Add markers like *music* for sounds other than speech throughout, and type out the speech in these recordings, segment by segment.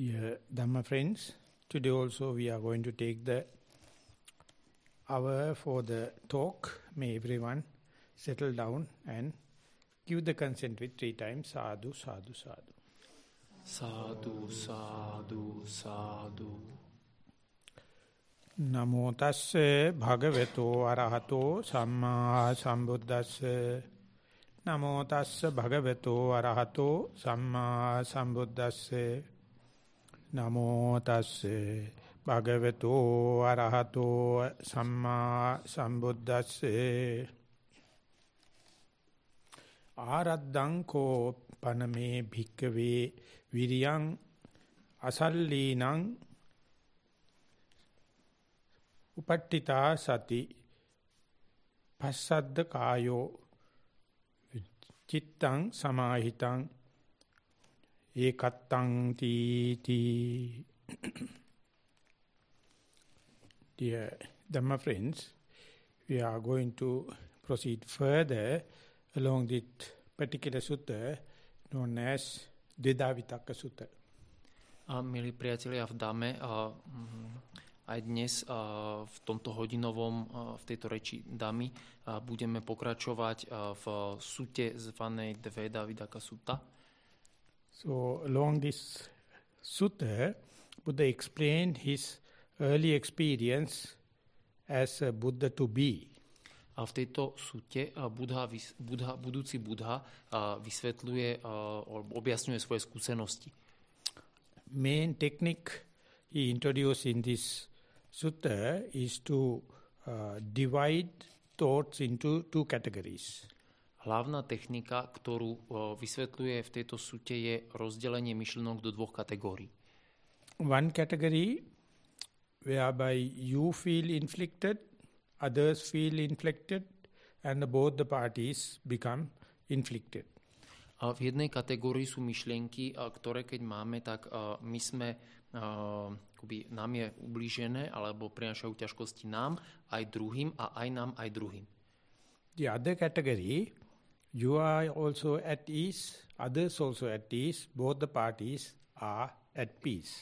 Dear Dhamma friends, today also we are going to take the hour for the talk. May everyone settle down and give the consent with three times sadhu, sadhu, sadhu. Sadhu, sadhu, sadhu. නමෝ තස්සේ භගවතෝ අරහතෝ සම්මා සම්බුද්දස්සේ නමෝ තස්සේ භගවතෝ අරහතෝ සම්මා සම්බුද්දස්සේ නමෝ තස්සේ භගවතෝ අරහතෝ සම්මා සම්බුද්දස්සේ. ආරද්දං කෝ පනමේ භික්කවේ විරියං අසල්ලීනං උපට්ඨිතා සති පස්සද්ද කායෝ චිත්තං සමාහිතං ඒකත්තං තීති Dear Dhamma friends, we are going to proceed further along this particular sutta known as Dvedavitaka Sutta. A milí priatelia v Dame, a, mm, aj dnes a, v tomto hodinovom, a, v tejto reči Damy, a, budeme pokračovať v sute zvanej Dveda Vidaka Sutta. So along this sutta, Buddha explained his early experience as a Buddha to be. A v tejto súte Buddha, Buddha, budúci Buddha vysvetľuje, objasňuje svoje skúsenosti. Main technique he introduced in this sutta is to uh, divide thoughts into two categories. Hlavná technika, ktorú vysvetľuje v tejto súte, je rozdelenie myšlenok do dvoch kategórií. One category whereby you feel inflicted, others feel inflicted, and both the parties become inflicted. A v jednej kategórii sú myšlienky, ktoré keď máme, tak my sme, akoby nám je ublížené, alebo prinašajú ťažkosti nám, aj druhým a aj nám, aj druhým. The other category you are also at ease, others also at ease, both the parties are at peace.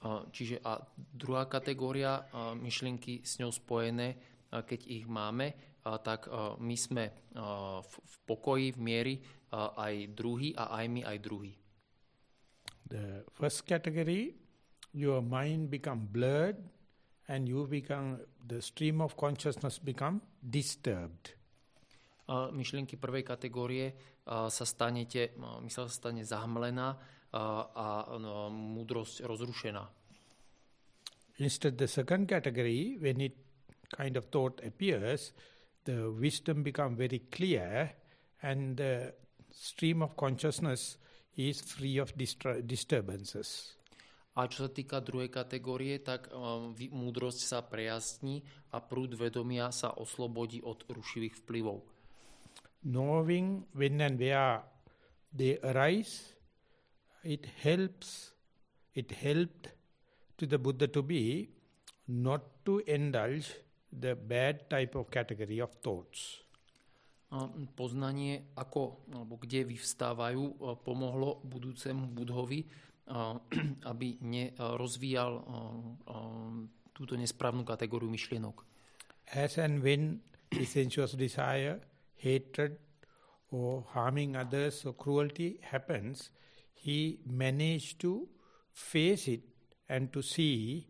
Čiže a druhá kategória myšlienky s ňou spojené, keď ich máme, tak my sme v pokoji, v miery, aj druhý a aj my, aj druhý. The first category, your mind become blurred and you become, the stream of consciousness become disturbed myšlienky prvej kategórie sa stanete, mysel sa stane zahmlená a no, múdrosť rozrušená. Instead the second category, when it kind of thought appears, the wisdom become very clear and the stream of consciousness is free of disturbances. A čo sa týka druhej kategórie, tak um, múdrosť sa prejasní a prúd vedomia sa oslobodí od rušivých vplyvov knowing when and where they arise, it helps, it helped to the Buddha to be not to indulge the bad type of category of thoughts. Poznanie, ako, alebo kde vyvstávajú, pomohlo budúcemu budhovi, *clears throat* aby nerozvíjal túto nesprávnu kategóriu myšlienok. As and when the sensuous desire hatred or harming others or cruelty happens, he managed to face it and to see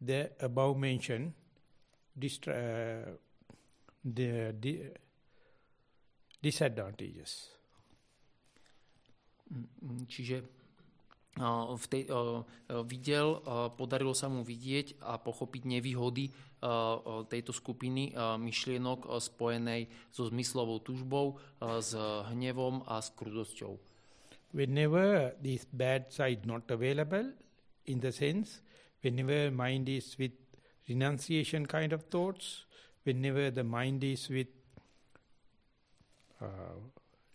the above mentioned uh, the, the disadvantages. Čiže v tej, videl, podarilo sa mu vidieť a pochopiť nevýhody tejto skupiny myšlienok spojenej so zmyslovou tužbou, s hnevom a s krutosťou. Whenever this bad side not available, in the sense, whenever mind is with renunciation kind of thoughts, whenever the mind is with uh,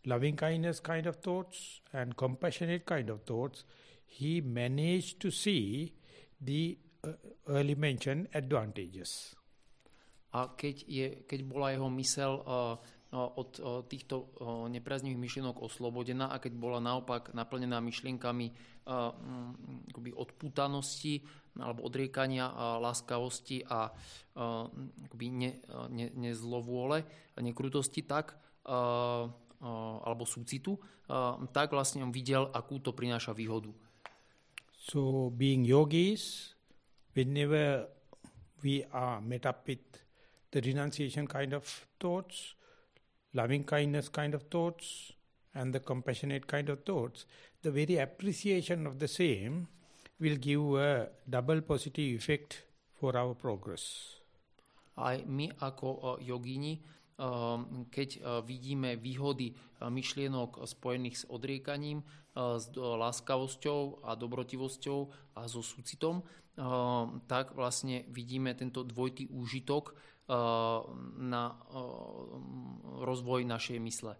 loving kindness kind of thoughts and compassionate kind of thoughts, he managed to see the uh, early mentioned advantages. A keď, je, keď bola jeho mysel uh, od týchto nepriaznivých myšlienok oslobodená a keď bola naopak naplnená myšlienkami akoby odpútanosti alebo odriekania láskavosti a akoby ne, ne, nezlovôle, nekrutosti, tak alebo súcitu, tak vlastne on videl, akú to prináša výhodu. So being yogis, whenever we are met up with the renunciation kind of thoughts, loving kindness kind of thoughts and the compassionate kind of thoughts, the very appreciation of the same will give a double positive effect for our progress. Aj my ako jogíni, um, keď vidíme výhody myšlienok spojených s odriekaním, s láskavosťou a dobrotivosťou a so súcitom, tak vlastne vidíme tento dvojitý úžitok na rozvoj našej mysle.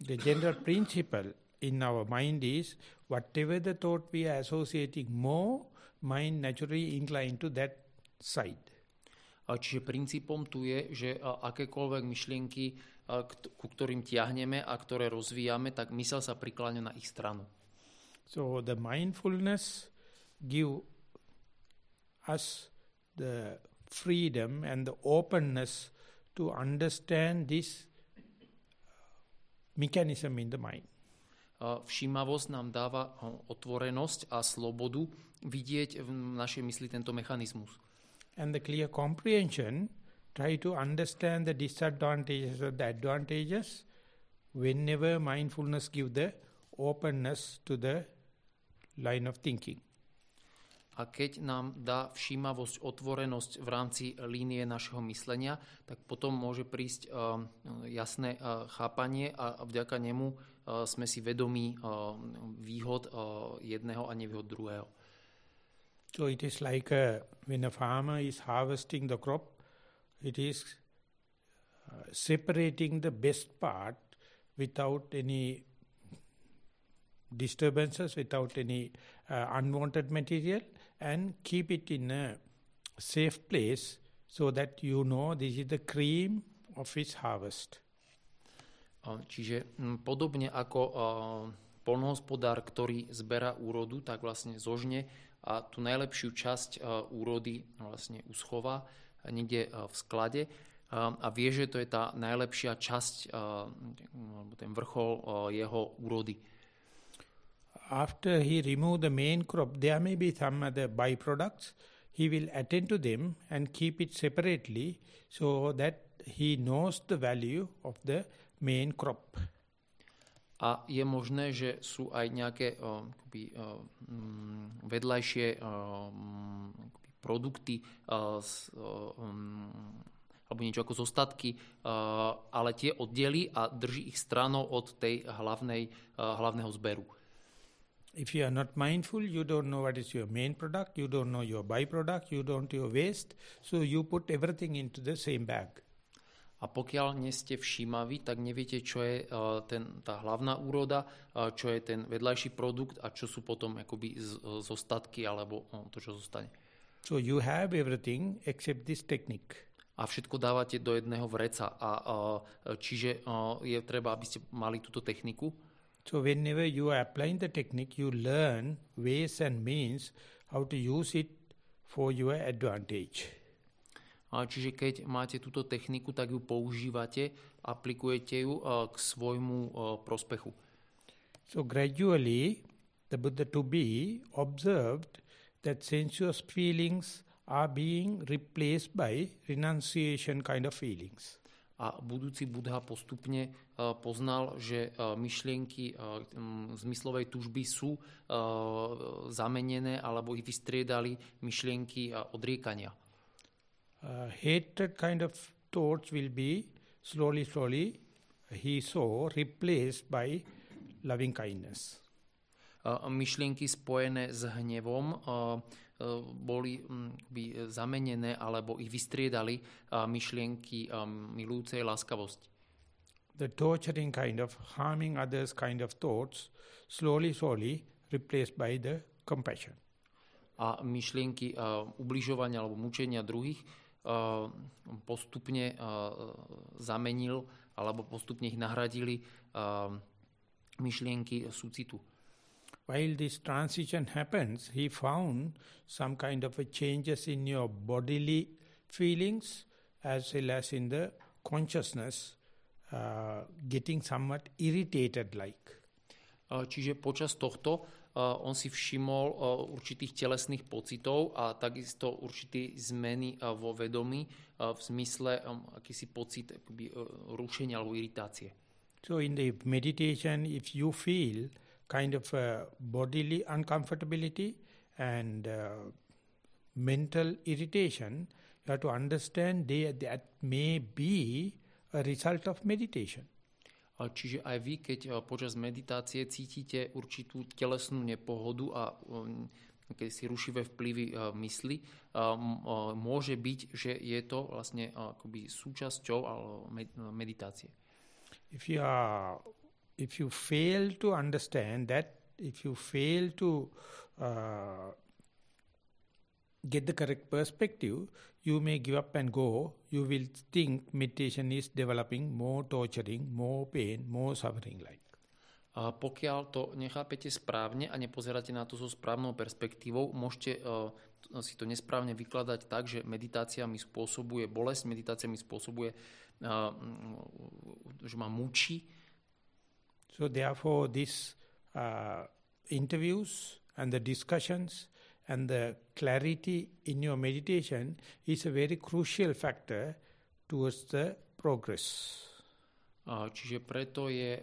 The general principle in our mind is whatever the thought we are associating more, mind naturally inclined to that side. Čiže princípom tu je, že akékoľvek myšlienky, ku ktorým tiahneme a ktoré rozvíjame, tak mysel sa prikláňa na ich stranu. So the mindfulness give us the freedom and the openness to understand this mechanism in the mind. Všímavosť nám dáva otvorenosť a slobodu vidieť v našej mysli tento mechanizmus. And the clear comprehension, try to understand the disadvantages or the advantages whenever mindfulness give the openness to the line of thinking. A keď nám dá všímavosť, otvorenosť v rámci línie našeho myslenia, tak potom môže prísť uh, jasné uh, chápanie a vďaka nemu uh, sme si vedomí uh, výhod uh, jedného a nevýhod druhého. So it is like a, when a farmer is harvesting the crop, it is uh, separating the best part without any disturbances, without any uh, unwanted material and keep it in a safe place so that you know this is the cream of its harvest. Čiže podobne ako polnohospodár, ktorý zberá úrodu, tak vlastne zožne a tú najlepšiu časť úrody vlastne uschová niekde v sklade a vie, že to je tá najlepšia časť, alebo ten vrchol jeho úrody after he remove the main crop, there may be some other byproducts. He will attend to them and keep it separately so that he knows the value of the main crop. A je možné, že sú aj nejaké uh, akoby, uh, vedľajšie uh, produkty z, uh, um, alebo niečo ako zostatky, uh, ale tie oddelí a drží ich stranou od tej hlavnej, hlavného zberu. If you are not mindful, you don't know what is your main product, you don't know your byproduct, you don't know your waste, so you put everything into the same bag. A pokiaľ nie ste všímaví, tak neviete, čo je uh, ten, tá hlavná úroda, uh, čo je ten vedľajší produkt a čo sú potom akoby z, zostatky alebo uh, to, čo zostane. So you have everything except this technique. A všetko dávate do jedného vreca. A, čiže je treba, aby ste mali túto techniku. So whenever you are applying the technique, you learn ways and means how to use it for your advantage. A čiže keď máte túto techniku, tak ju používate, aplikujete ju k svojmu prospechu. So gradually, the Buddha to be observed that sensuous feelings are being replaced by renunciation kind of feelings a budúci Budha postupne e, poznal, že e, myšlienky e, zmyslovej tužby sú zamenené alebo ich vystriedali myšlienky odriekania. Uh, hatred kind of thoughts will be slowly, slowly, he saw, replaced by loving kindness. Myšlienky spojené s hnevom boli by zamenené alebo ich vystriedali myšlienky milujúcej láskavosti. The torturing kind of harming others kind of thoughts slowly, slowly replaced by the compassion. A myšlienky uh, ubližovania alebo mučenia druhých postupne zamenil alebo postupne ich nahradili myšlienky súcitu. While this transition happens, he found some kind of a changes in your bodily feelings as well as in the consciousness uh, getting somewhat irritated like. Uh, čiže počas tohto uh, on si všimol uh, určitých telesných pocitov a takisto určité zmeny vo vedomí v zmysle um, akýsi pocit akoby, rušenia alebo iritácie. So in the meditation, if you feel kind of a bodily uncomfortability and uh, mental irritation, you have to understand they, that may be a result of meditation. Čiže aj vy, keď počas meditácie cítite určitú telesnú nepohodu a um, keď si rušivé vplyvy mysli, môže byť, že je to vlastne akoby súčasťou meditácie. If you, are, if you fail to understand that, if you fail to uh, get the correct perspective, you may give up and go. You will think meditation is developing more torturing, more pain, more suffering like. A pokiaľ to nechápete správne a nepozeráte na to so správnou perspektívou, môžete uh, si to nesprávne vykladať tak, že meditácia mi spôsobuje bolesť, meditácia mi spôsobuje, uh, že ma mučí. So therefore these uh, interviews and the discussions and the clarity in your meditation is a very crucial factor towards the progress. Čiže preto je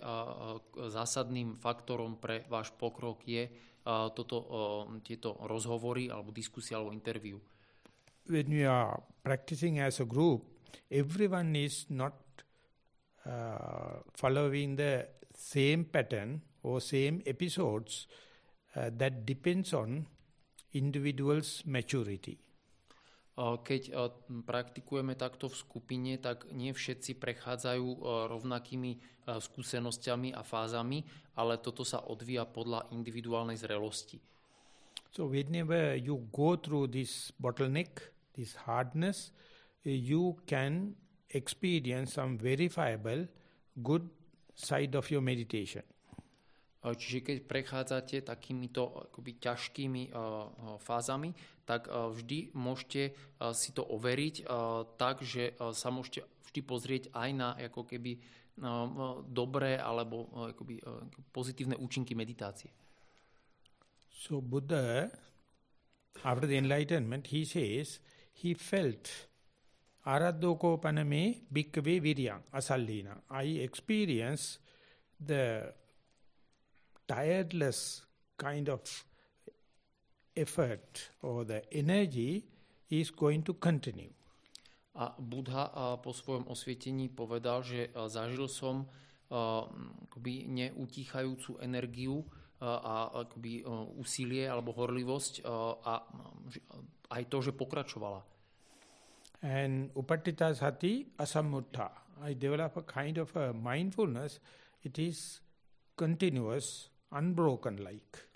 zásadným faktorom pre váš pokrok je toto, tieto rozhovory alebo diskusie alebo interview. When you are practicing as a group, everyone is not uh, following the same pattern or same episodes uh, that depends on individual's maturity. Keď praktikujeme takto v skupine, tak nie všetci prechádzajú rovnakými skúsenosťami a fázami, ale toto sa odvíja podľa individuálnej zrelosti. So whenever you go through this bottleneck, this hardness, you can experience some verifiable good side of your meditation. Čiže keď prechádzate takýmito akoby ťažkými fázami, tak vždy môžete si to overiť tak, že sa môžete vždy pozrieť aj na ako keby dobré alebo akoby pozitívne účinky meditácie. So Buddha, after the enlightenment, he says, he felt aradoko paname bhikkhave viryang asallina. I experience the tireless kind of effort or the energy is going to continue. A Buddha po svojom osvietení povedal, že zažil som akoby neutíchajúcu energiu a akoby úsilie alebo horlivosť a aj to, že pokračovala. And upattita sati asammutta. I develop a kind of a mindfulness. It is continuous unbroken like.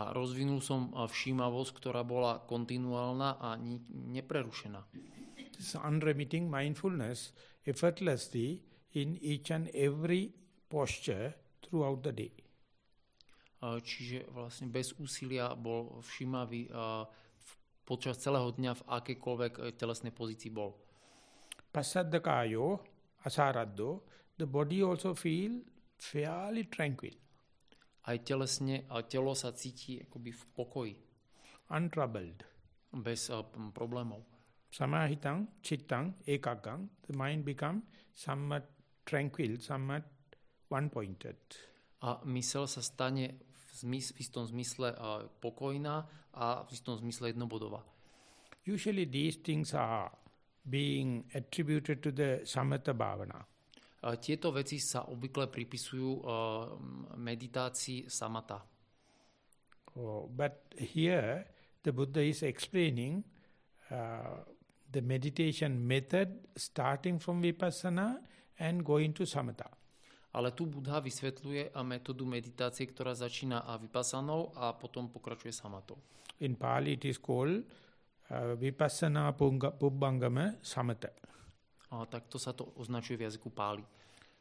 A rozvinul som všímavosť, ktorá bola kontinuálna a neprerušená. This unremitting mindfulness effortlessly in each and every posture throughout the day. Čiže vlastne bez úsilia bol všímavý počas celého dňa v akékoľvek e, telesnej pozícii bol. Pasaddakayo, asaraddo, the body also feel fairly tranquil aj telesne a telo sa cíti akoby v pokoji. Untroubled. Bez uh, problémov. Samahitang, chittang, ekakang, the mind become somewhat tranquil, somewhat one-pointed. A mysel sa stane v, zmys- v istom zmysle uh, pokojná a v istom zmysle jednobodová. Usually these things are being attributed to the samatha bhavana. Tieto veci sa obvykle pripisujú meditácii samata. Oh, but here the Buddha is explaining uh, the meditation method starting from vipassana and going to samatha. Ale tu Buddha vysvetľuje metódu meditácie, ktorá začína vypasanou a potom pokračuje samatou. In Pali it is called uh, vipassana pubbangama samata. A takto sa to označuje v jazyku páli.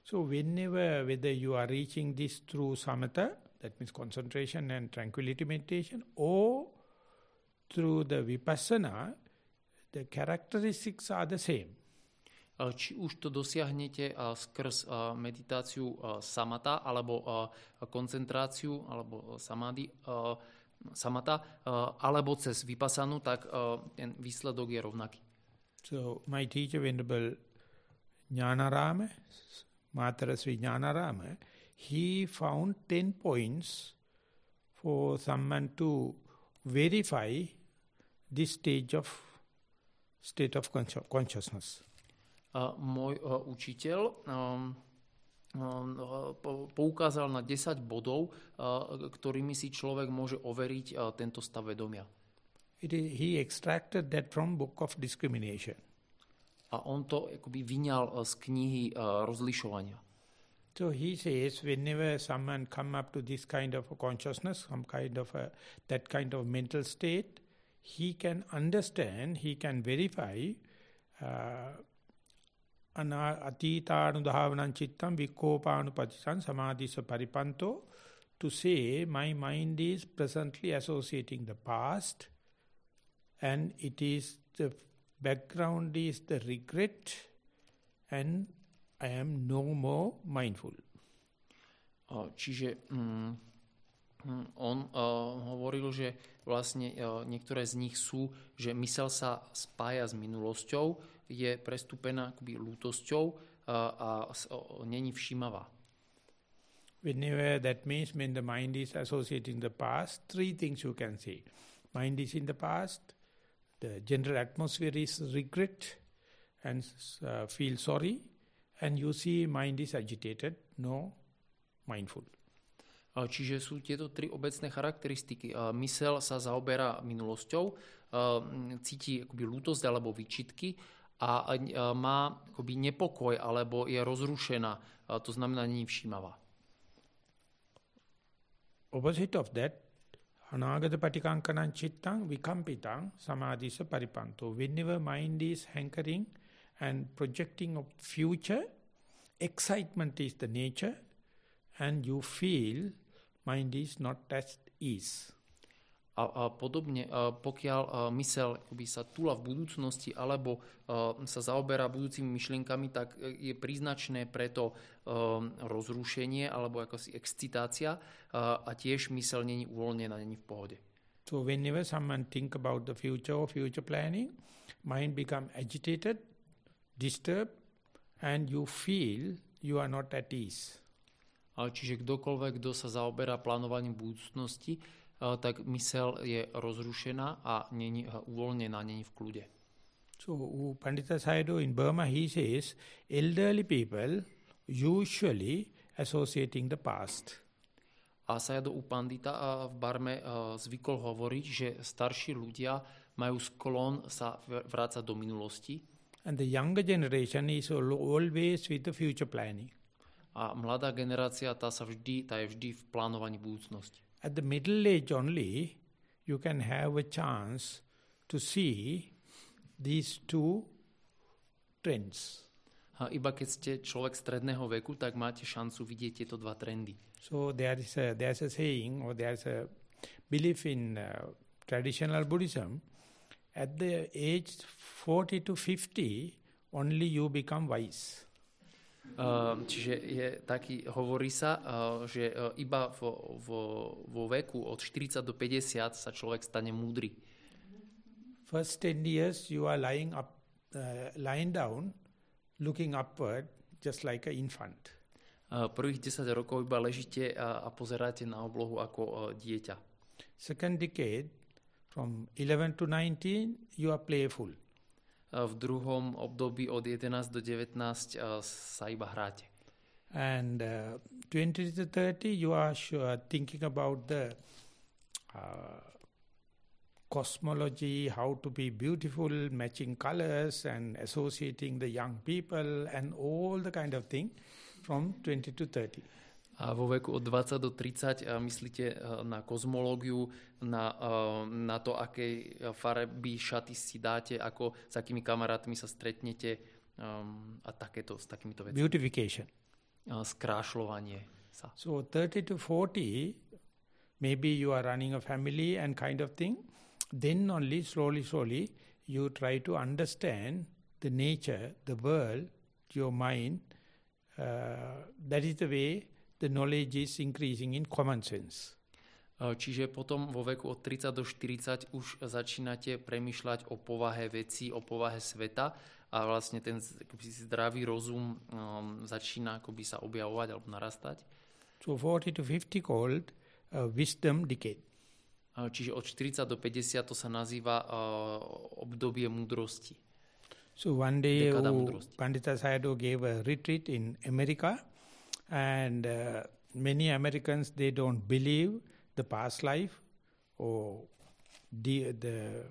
So whenever, whether you are reaching this through samatha, that means concentration and tranquility meditation, or through the vipassana, the characteristics are the same. Či už to dosiahnete skrz meditáciu samata alebo koncentráciu alebo samády, samata, alebo cez vypasanu, tak ten výsledok je rovnaký. So my teacher, Venerable Jnanarama, Matara Sri Jnanarama, he found 10 points for someone to verify this stage of state of consci- consciousness. Môj a, učiteľ um, um, po- poukázal na 10 bodov, a, ktorými si človek môže overiť tento stav vedomia. It is, he extracted that from Book of Discrimination. A on to akoby vyňal z knihy rozlišovania. So he says, whenever someone come up to this kind of a consciousness, some kind of a, that kind of mental state, he can understand, he can verify, uh, ana atitanudahavanam chittam vikkopanupatisan samadhisa paripanto, to say my mind is presently associating the past and it is the background is the regret and I am no more mindful. A, Čiže mm, mm, on uh, hovoril, že vlastne uh, niektoré z nich sú, že mysel sa spája s minulosťou, je prestúpená akoby lútosťou a o- není všímavá. Whenever that means when the mind is associating the past, three things you can say. Mind is in the past, the general atmosphere is regret and uh, feel sorry, and you see mind is agitated, no mindful. A, Čiže sú tieto tri obecné charakteristiky. A, Mysel sa zaoberá minulosťou, a, cíti akoby lútosť alebo výčitky a, má akoby nepokoj alebo je rozrušená, to znamená, není všímavá. Opposite of that, anagata patikankanam chittang vikampitang samadhisa paripanto. Whenever mind is hankering and projecting of future, excitement is the nature, and you feel mind is not at ease. A, a podobne, a pokiaľ mysel akoby sa túla v budúcnosti alebo sa zaoberá budúcimi myšlienkami, tak e, je príznačné preto rozrušenie alebo akosi excitácia a, tiež mysel není uvoľnená, není v pohode. So whenever someone think about the future or future planning, mind become agitated, disturbed, and you feel you are not at ease. Čiže kdokoľvek, kto sa zaoberá plánovaním budúcnosti, tak mysel je rozrušená a není a, uvoľnená, není v kľude. So U- Pandita Sayadaw in Burma, he says, elderly people usually associating the past. A Sayadaw u Pandita a, v Barme zvykol hovoriť, že starší ľudia majú sklon sa vrácať do minulosti And the younger generation is al- always with the future planning. a mladá generácia tá, sa vždy, tá je vždy v plánovaní budúcnosti. At the middle age only, you can have a chance to see these two trends. A iba keď ste človek stredného veku, tak máte šancu vidieť tieto dva trendy. So there is a, there's a saying or there's a belief in uh, traditional Buddhism. At the age 40 to 50, only you become wise. Uh, čiže je taký, hovorí sa, uh, že uh, iba vo, vo, vo veku od 40 do 50 sa človek stane múdry. First 10 years you are lying up, uh, lying down, looking upward, just like an infant. Uh, prvých 10 rokov iba ležíte a, a pozeráte na oblohu ako uh, dieťa. Second decade, from 11 to 19, you are playful. V druhom období od 11 do 19 uh, sa iba hráte. And uh, 20 to 30, you are sure thinking about the uh, cosmology, how to be beautiful, matching colors, and associating the young people, and all the kind of thing from 20 to 30. A vo veku od 20 do 30 myslíte na kozmológiu, na, na to, aké farby šaty si dáte, ako s akými kamarátmi sa stretnete um, a takéto, s takýmito vecami. Beautification. Skrášľovanie sa. So 30 to 40, maybe you are running a family and kind of thing, then only slowly, slowly, you try to understand the nature, the world, your mind. Uh, that is the way the knowledge is increasing in common sense. Čiže potom vo veku od 30 do 40 už začínate premyšľať o povahe veci, o povahe sveta a vlastne ten zdravý rozum um, začína akoby sa objavovať alebo narastať. So 40 to 50 called uh, wisdom decade. Čiže od 40 do 50 to sa nazýva uh, obdobie múdrosti. So one day Pandita Sayadaw gave a retreat in America and uh, many Americans they don't believe the past life or the, the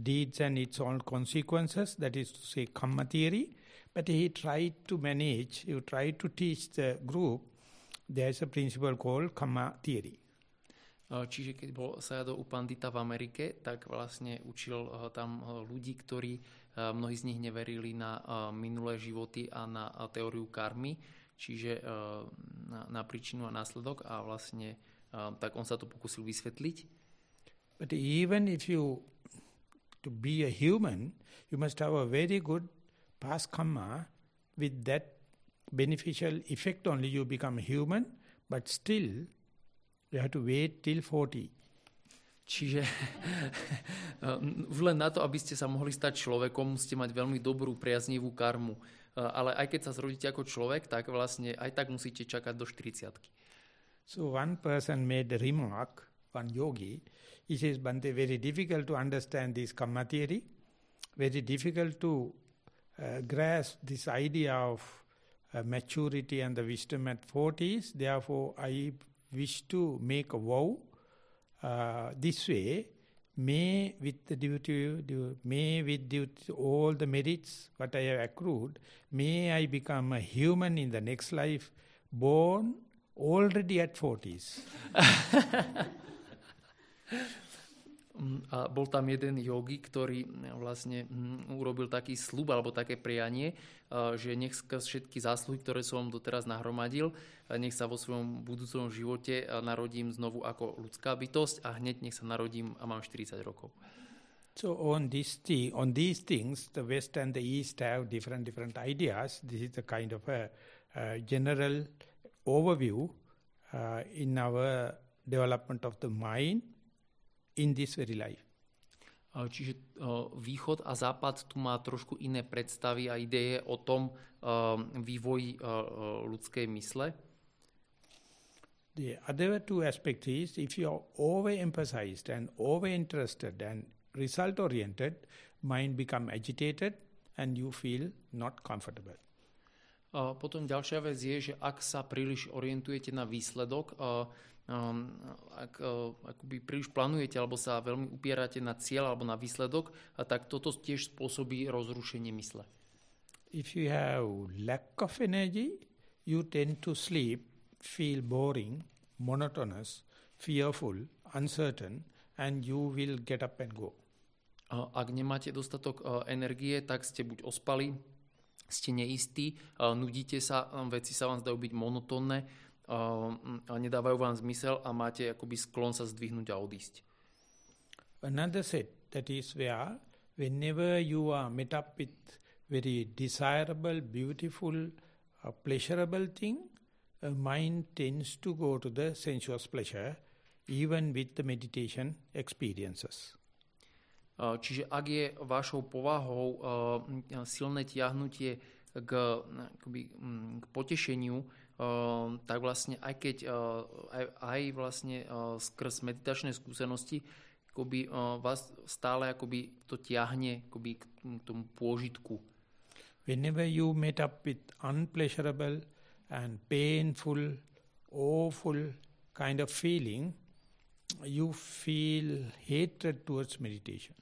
deeds and its own consequences that is to say karma theory. But he tried to manage he tried to teach the group there is a principle called karma theory. Uh, čiže keď bol Sayadaw u Pandita v Amerike, tak vlastne učil uh, tam uh, ľudí, ktorí mnohí z nich neverili na minulé životy a na teóriu karmy, čiže na, na príčinu a následok a vlastne tak on sa to pokusil vysvetliť. But even if you to be a human, you must have a very good past karma with that beneficial effect only you become human, but still You have to wait till 40. Čiže *laughs* už len na to, aby ste sa mohli stať človekom, musíte mať veľmi dobrú priaznivú karmu. Ale aj keď sa zrodíte ako človek, tak vlastne aj tak musíte čakať do 40 So one person made a remark, one yogi, he says, Bante, very difficult to understand this karma theory, very difficult to uh, grasp this idea of uh, maturity and the wisdom at 40s, therefore I wish to make a vow uh, this way, may with the duty, may with all the merits what I have accrued, may I become a human in the next life, born already at 40s. *laughs* Mm, a bol tam jeden yogi, ktorý mm, vlastne mm, urobil taký slub alebo také prianie, že nech všetky zásluhy, ktoré som doteraz nahromadil, nech sa vo svojom budúcom živote narodím znovu ako ľudská bytosť a hneď nech sa narodím a mám 40 rokov. So on, this thing, on these things, the West and the East have different different ideas. This is the kind of a, a general overview uh, in our development of the mind in this very life. Čiže východ a západ tu má trošku iné predstavy a ideje o tom vývoji ľudskej mysle. The other two aspects is if you are overemphasized and overinterested and result-oriented, mind become agitated and you feel not comfortable. Potom ďalšia vec je, že ak sa príliš orientujete na výsledok, um, ak uh, akoby príliš plánujete alebo sa veľmi upierate na cieľ alebo na výsledok, a tak toto tiež spôsobí rozrušenie mysle. If you have lack of energy, you tend to sleep, feel boring, monotonous, fearful, uncertain, and you will get up and go. Ak nemáte dostatok uh, energie, tak ste buď ospali, ste neistí, uh, nudíte sa, veci sa vám zdajú byť monotónne, a nedávajú vám zmysel a máte akoby sklon sa zdvihnúť a odísť. Another set that is where whenever you are met up with very desirable, beautiful, uh, pleasurable thing, a mind tends to go to the sensuous pleasure even with the meditation experiences. Čiže ak je vašou povahou silné tiahnutie k, akoby, k potešeniu, tak vlastne aj keď eh, aj, aj vlastne eh, skrz meditačné skúsenosti akoby, vás stále akoby to ťahne akoby k tomu pôžitku. Whenever you meet up with unpleasurable and painful, awful kind of feeling, you feel hatred towards meditation.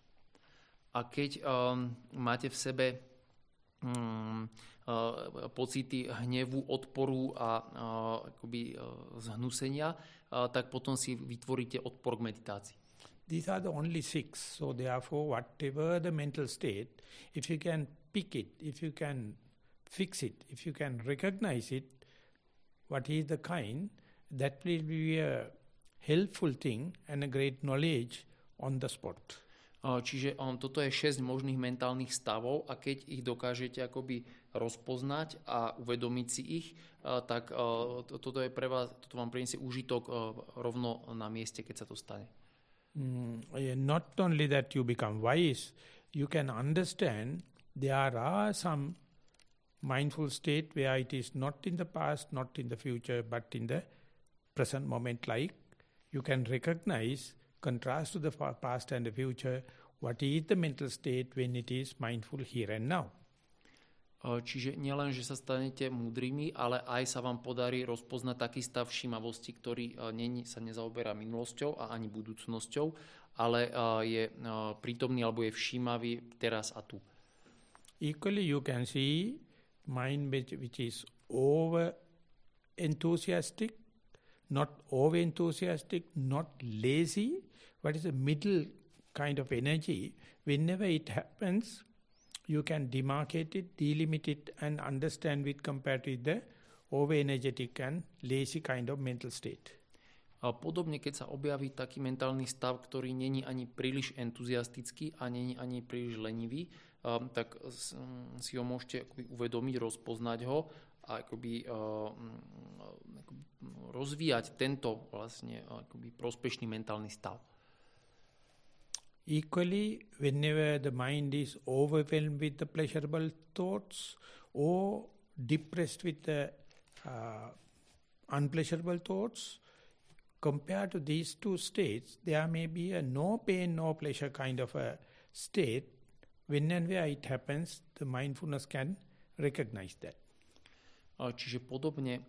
A keď um, máte v sebe um, Eh, pocity hnevu, odporu a eh, akoby eh, zhnusenia, tak potom si vytvoríte odpor k meditácii. These are the only six. So therefore, whatever the mental state, if you can pick it, if you can fix it, if you can recognize it, what is the kind, that will be a helpful thing and a great knowledge on the spot. Čiže um, toto je 6 možných mentálnych stavov a keď ich dokážete akoby rozpoznať a uvedomiť si ich, tak to, toto, je pre vás, toto vám priniesie užitok rovno na mieste, keď sa to stane. Mm, not only that you become wise, you can understand there are some mindful state where it is not in the past, not in the future, but in the present moment like you can recognize contrast to the past and the future, what is the mental state when it is mindful here and now. Čiže nielen, že sa stanete múdrymi, ale aj sa vám podarí rozpoznať taký stav všímavosti, ktorý není, sa nezaoberá minulosťou a ani budúcnosťou, ale je prítomný alebo je všímavý teraz a tu. Equally you can see mind which, which is over enthusiastic, not over enthusiastic, not lazy, what is a middle kind of energy, whenever it happens, you can demarcate it, delimit it and understand with compared to the over-energetic and lazy kind of mental state. A podobne, keď sa objaví taký mentálny stav, ktorý není ani príliš entuziastický a není ani príliš lenivý, um, tak um, si ho môžete akoby uvedomiť, rozpoznať ho a akoby, uh, akoby rozvíjať tento vlastne akoby prospešný mentálny stav. Equally, whenever the mind is overwhelmed with the pleasurable thoughts or depressed with the uh, unpleasurable thoughts, compared to these two states, there may be a no pain, no pleasure kind of a state. When and where it happens, the mindfulness can recognize that. Čiže podobne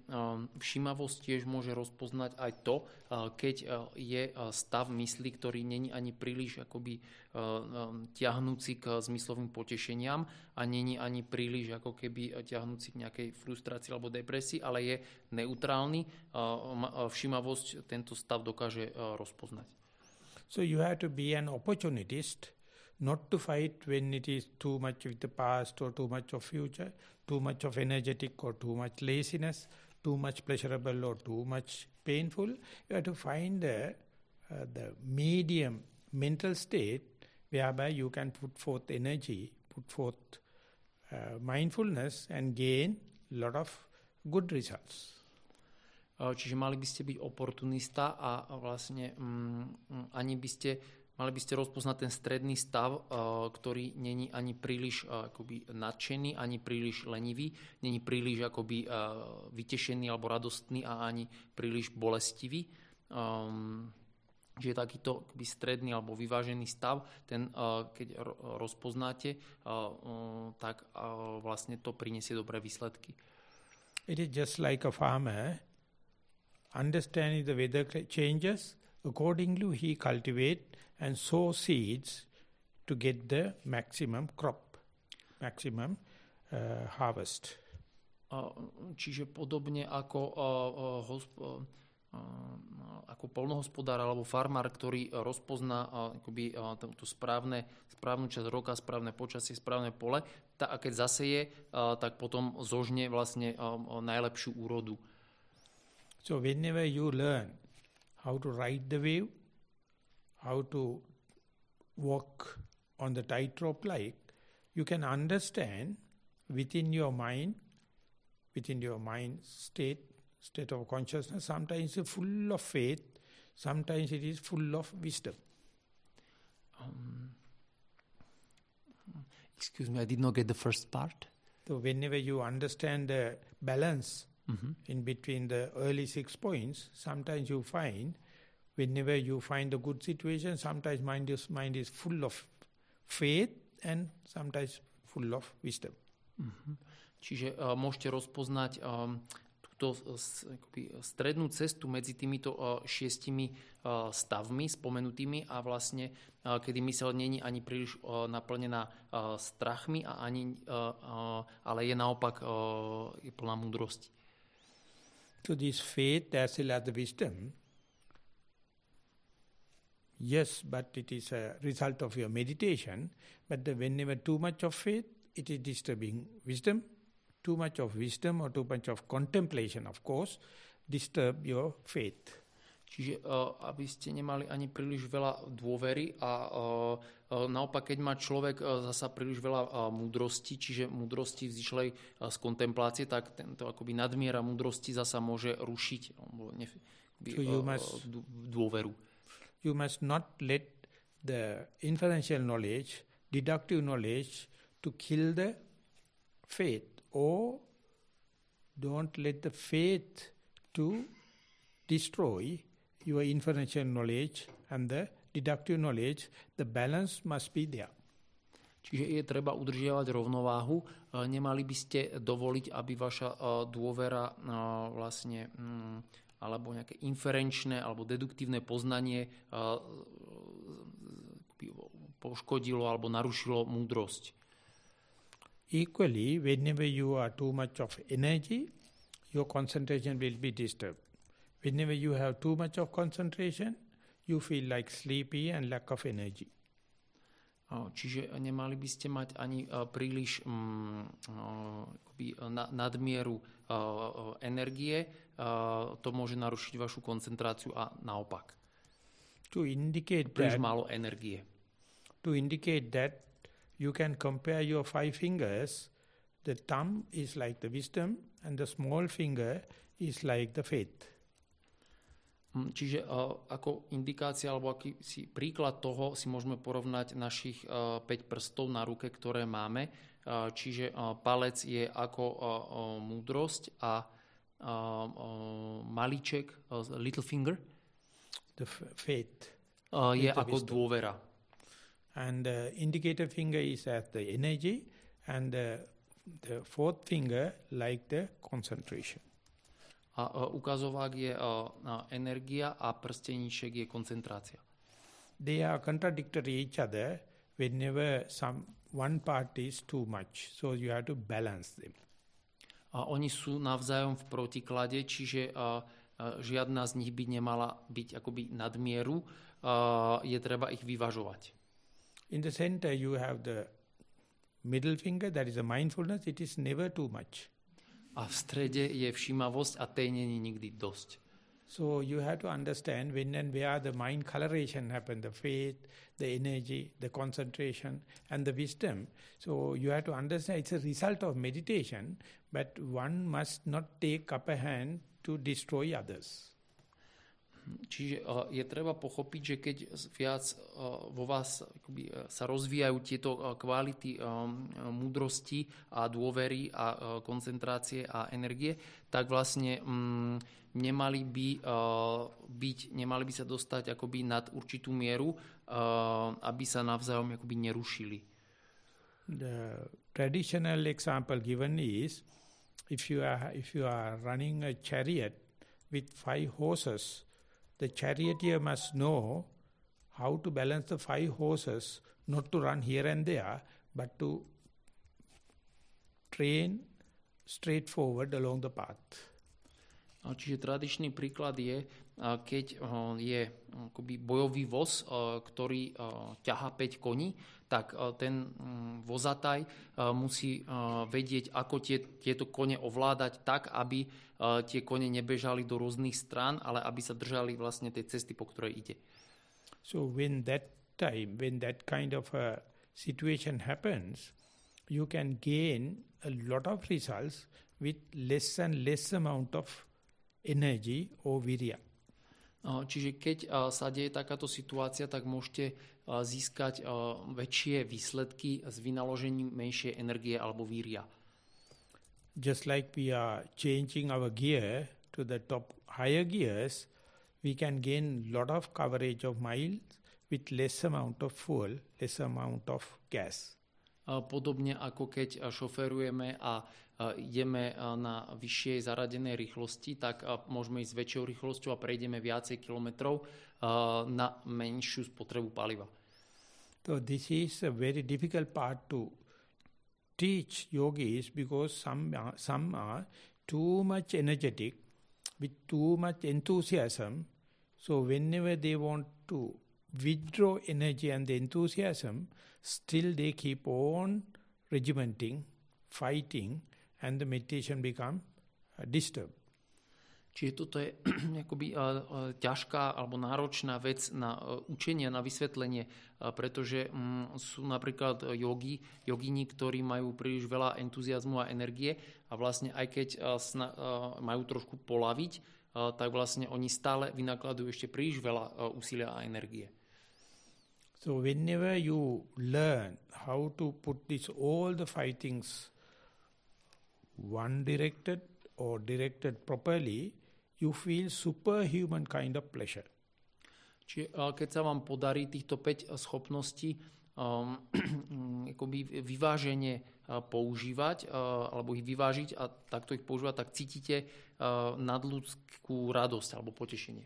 všímavosť tiež môže rozpoznať aj to, keď je stav mysli, ktorý není ani príliš akoby ťahnúci k zmyslovým potešeniam a není ani príliš ako keby ťahnúci k nejakej frustrácii alebo depresii, ale je neutrálny. Všímavosť tento stav dokáže rozpoznať. So you have to be an opportunist not to fight when it is too much with the past or too much of future, too much of energetic or too much laziness, too much pleasurable or too much painful. You have to find the, uh, the medium mental state whereby you can put forth energy, put forth uh, mindfulness and gain lot of good results. Čiže mali by ste byť oportunista a vlastne mm, ani by ste Mali by ste rozpoznať ten stredný stav, eh, ktorý není ani príliš eh, akoby nadšený, ani príliš lenivý, není príliš akoby eh, vytešený alebo radostný a ani príliš bolestivý. Um, že takýto akoby stredný alebo vyvážený stav, ten keď rozpoznáte, tak vlastne to prinesie dobré výsledky. It is just like a farmer understanding the weather changes, accordingly he cultivate and sow seeds to get the maximum crop, maximum uh, harvest. Čiže podobne ako, ako polnohospodár alebo farmár, ktorý rozpozná akoby, to správne, správnu časť roka, správne počasie, správne pole, tak, a keď zaseje, tak potom zožne vlastne najlepšiu úrodu. So whenever you learn how to ride the wave, how to walk on the tightrope like, you can understand within your mind, within your mind state, state of consciousness, sometimes it's full of faith, sometimes it is full of wisdom. Um, excuse me, I did not get the first part. So whenever you understand the balance mm -hmm. in between the early six points, sometimes you find whenever you find a good situation, sometimes mind is, mind is full of faith and sometimes full of wisdom. Mm-hmm. Čiže uh, môžete rozpoznať um, tú túto akoby, strednú cestu medzi týmito šiestimi stavmi spomenutými a vlastne kedy mysel není ani príliš naplnená strachmi, a ani, ale je naopak je plná múdrosti. So this faith as well as the wisdom, yes, but it is a result of your meditation, but the, whenever too much of faith, it is disturbing wisdom, too much of wisdom or too much of contemplation, of course, disturb your faith. Čiže uh, aby ste nemali ani príliš veľa dôvery a uh, naopak, keď má človek uh, zasa príliš veľa múdrosti, čiže múdrosti vzýšlej z kontemplácie, tak tento akoby nadmiera múdrosti zasa môže rušiť uh, ne, so you must, dôveru. You must not let the inferential knowledge, deductive knowledge to kill the faith or don't let the faith to destroy your inferential knowledge and the deductive knowledge, the balance must be there. Čiže je treba udržiavať rovnováhu. Nemali by ste dovoliť, aby vaša dôvera vlastne mm, alebo nejaké inferenčné alebo deduktívne poznanie poškodilo alebo narušilo múdrosť. Equally, whenever you are too much of energy, your concentration will be disturbed. Whenever you have too much of concentration, you feel like sleepy and lack of energy. Čiže nemali by ste mať ani príliš uh, nadmieru energie. To môže narušiť vašu koncentráciu a naopak. To indicate príliš málo energie. To indicate that you can compare your five fingers. The thumb is like the wisdom and the small finger is like the faith. Hm, čiže uh, ako indikácia alebo akýsi príklad toho si môžeme porovnať našich uh, e, 5 prstov na ruke, ktoré máme. Uh, čiže palec je ako múdrosť a malíček, uh, little finger, the faith, uh, je ako wisdom. dôvera. And the uh, indicator finger is at the energy and the, the fourth finger like the concentration a ukazovák je energia a prsteníček je koncentrácia. They are contradictory each other whenever some one part is too much. So you have to balance them. A oni sú navzájom v protiklade, čiže žiadna z nich by nemala byť akoby nadmieru. Je treba ich vyvažovať. In the center you have the middle finger, that is a mindfulness. It is never too much a v strede je všímavosť a tej není nikdy dosť. So you have to understand when and where the mind coloration happen, the faith, the energy, the concentration and the wisdom. So you have to understand it's a result of meditation, but one must not take upper hand to destroy others. Čiže eh, je treba pochopiť, že keď viac eh, vo vás eh, akoby, e, sa rozvíjajú tieto kvality múdrosti a dôvery a koncentrácie a energie, tak vlastne mm, nemali by eh, byť, nemali by sa dostať akoby nad určitú mieru, eh, aby sa navzájom akoby nerušili. The traditional example given is if you are if you are running a chariot with five horses the charioteer must know how to balance the five horses, not to run here and there, but to train straightforward along the path. Čiže tradičný príklad je, keď je akoby bojový voz, ktorý ťaha 5 koní, tak ten mm, vozataj musí vedieť, ako tie, tieto kone ovládať tak, aby tie kone nebežali do rôznych strán, ale aby sa držali vlastne tej cesty, po ktorej ide. So when that time, when that kind of a situation happens, you can gain a lot of results with less and less amount of energy or virya. Čiže keď sa deje takáto situácia, tak môžete získať väčšie výsledky s vynaložením menšej energie alebo víria. Just like we are changing our gear to the top higher gears, we can gain lot of coverage of miles with less amount of fuel, less amount of gas. Podobne ako keď šoferujeme a Eh, ideme eh, na vyššej zaradenej rýchlosti, tak eh, môžeme ísť s väčšou rýchlosťou a prejdeme viacej kilometrov na menšiu spotrebu paliva. So this is a very difficult part to teach yogis because some are, some are too much energetic with too much enthusiasm. So whenever they want to withdraw energy and the enthusiasm, still they keep on regimenting, fighting, and the meditation become uh, disturbed. Čiže toto je *clears throat* akoby uh, uh, ťažká alebo náročná vec na učenie, na vysvetlenie, pretože um, sú napríklad jogi, jogini, ktorí majú príliš veľa entuziasmu a energie a vlastne aj keď majú trošku polaviť, tak vlastne oni stále vynakladujú ešte príliš veľa úsilia a energie. So whenever you learn how to put this all the fightings one directed or directed properly, you feel superhuman kind of pleasure. Čiže keď sa vám podarí týchto 5 schopností *clears throat* um, akoby vyváženie používať uh, alebo ich vyvážiť a takto ich používať, tak cítite uh, nadľudskú radosť alebo potešenie.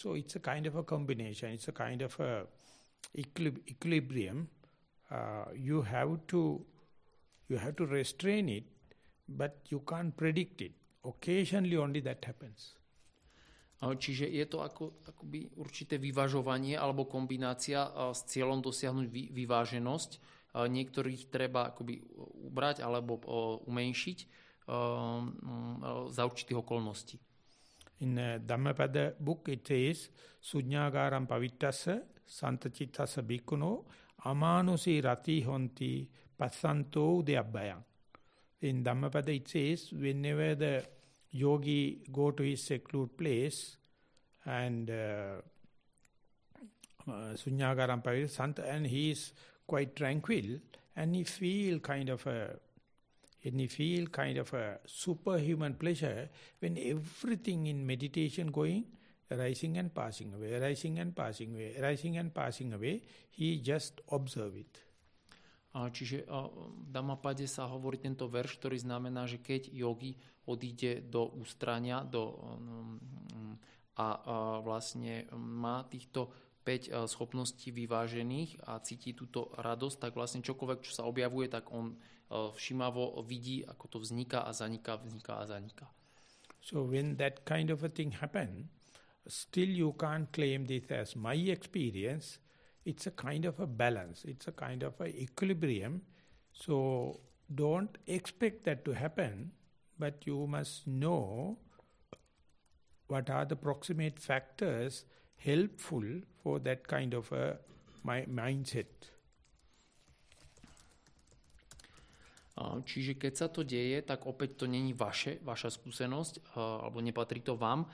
So it's a kind of a combination, it's a kind of a equilibrium, uh, you have to you have to restrain it, but you can't predict it. Occasionally only that happens. Čiže je to ako, akoby určité vyvažovanie alebo kombinácia s cieľom dosiahnuť vy, vyváženosť. Niektorých treba akoby ubrať alebo umenšiť za určitých okolností. In uh, Dhammapada book it says, Sunyagaram pavittasa santachittasa bhikkhuno amanusi rati honti passanto udyabbayam. In Dhammapada it says, whenever the yogi go to his secluded place and uh, uh, pavittasa, and he is quite tranquil and he feel kind of a and he feel kind of a superhuman pleasure when everything in meditation going arising and passing away, arising and passing away, arising and passing away, he just observe it. Čiže v Dhammapade sa hovorí tento verš, ktorý znamená, že keď yogi odíde do ústrania do, a, a vlastne má týchto 5 schopností vyvážených a cíti túto radosť, tak vlastne čokoľvek, čo sa objavuje, tak on všimavo vidí, ako to vzniká a zaniká, vzniká a zaniká. So when that kind of a thing happen, still you can't claim this as my experience. It's a kind of a balance. It's a kind of a equilibrium. So don't expect that to happen, but you must know what are the proximate factors helpful for that kind of a my mindset. Čiže keď sa to deje, tak opäť to není vaše, vaša skúsenosť, alebo nepatrí to vám,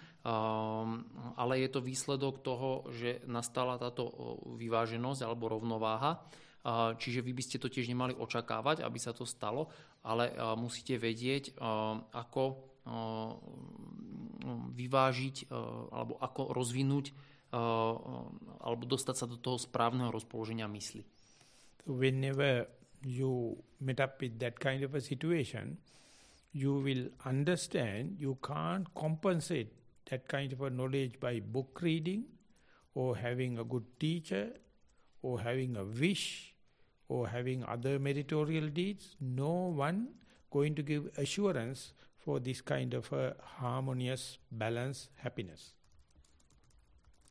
ale je to výsledok toho, že nastala táto vyváženosť alebo rovnováha. Čiže vy by ste to tiež nemali očakávať, aby sa to stalo, ale musíte vedieť, ako vyvážiť alebo ako rozvinúť alebo dostať sa do toho správneho rozpoloženia mysli. Whenever you met up with that kind of a situation, you will understand you can't compensate that kind of a knowledge by book reading or having a good teacher or having a wish or having other meritorial deeds. No one going to give assurance for this kind of a harmonious, balanced happiness.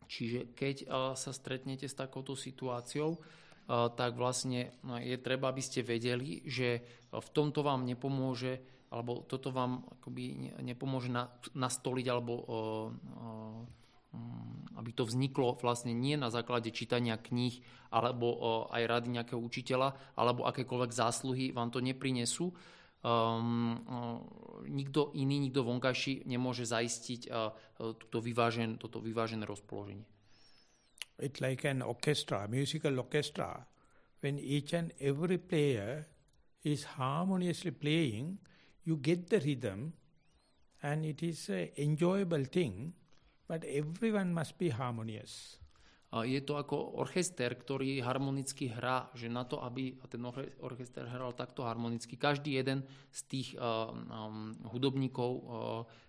Čiže keď uh, sa stretnete s takouto situáciou, tak vlastne no, je treba, aby ste vedeli, že v tomto vám nepomôže, alebo toto vám akoby nepomôže nastoliť, alebo eh, eh, mm, aby to vzniklo vlastne nie na základe čítania kníh alebo aj rady nejakého učiteľa alebo akékoľvek zásluhy vám to neprinesú. Um, uh, nikto iný, nikto vonkajší nemôže zaistiť uh, túto vyvážen, toto vyvážené rozpoloženie. It's like an orchestra, musical orchestra. When each and every player is harmoniously playing, you get the rhythm and it is an enjoyable thing, but everyone must be harmonious. Je to ako orchester, ktorý harmonicky hrá, že na to, aby ten orchester hral takto harmonicky, každý jeden z tých um, hudobníkov uh,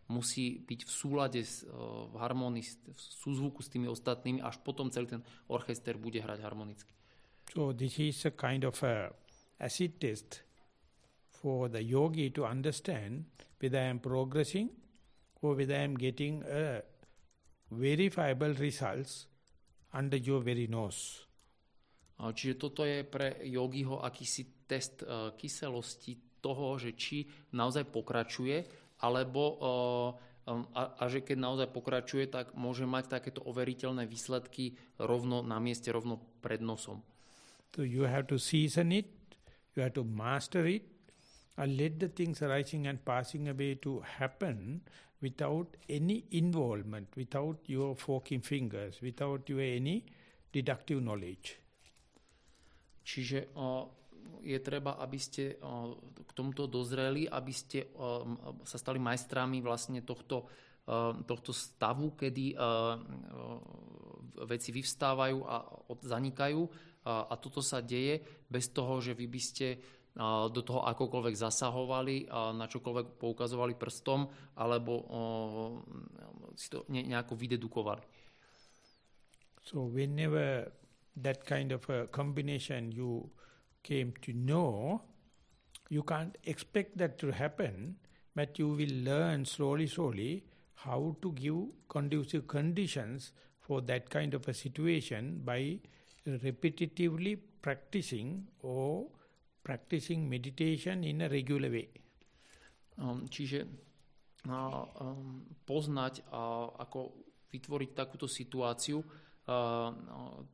musí byť v súlade, uh, v harmonii, v súzvuku s tými ostatnými, až potom celý ten orchester bude hrať harmonicky. So this is a kind of a acid test for the yogi to understand whether I am progressing or whether I am getting a verifiable results under your very nose. Čiže toto je pre yogiho akýsi test uh, kyselosti toho, že či naozaj pokračuje, alebo uh, um, a, a že keď naozaj pokračuje, tak môže mať takéto overiteľné výsledky rovno na mieste, rovno pred nosom. So you have to season it, you have to master it, and let the things arising and passing away to happen without any involvement, without your forking fingers, without your any deductive knowledge. Čiže uh, je treba, aby ste uh, k tomuto dozreli, aby ste uh, sa stali majstrami vlastne tohto, tohto stavu, kedy veci vyvstávajú a zanikajú. Uh, a toto sa deje bez toho, že vy by ste do toho akokoľvek zasahovali, na čokoľvek poukazovali prstom, alebo si to nejako vydedukovali. So whenever that kind of a combination you came to know, you can't expect that to happen, but you will learn slowly, slowly how to give conducive conditions for that kind of a situation by repetitively practicing or practicing meditation in a regular way. Um, čiže uh, um, poznať, uh, ako vytvoriť takúto situáciu, uh,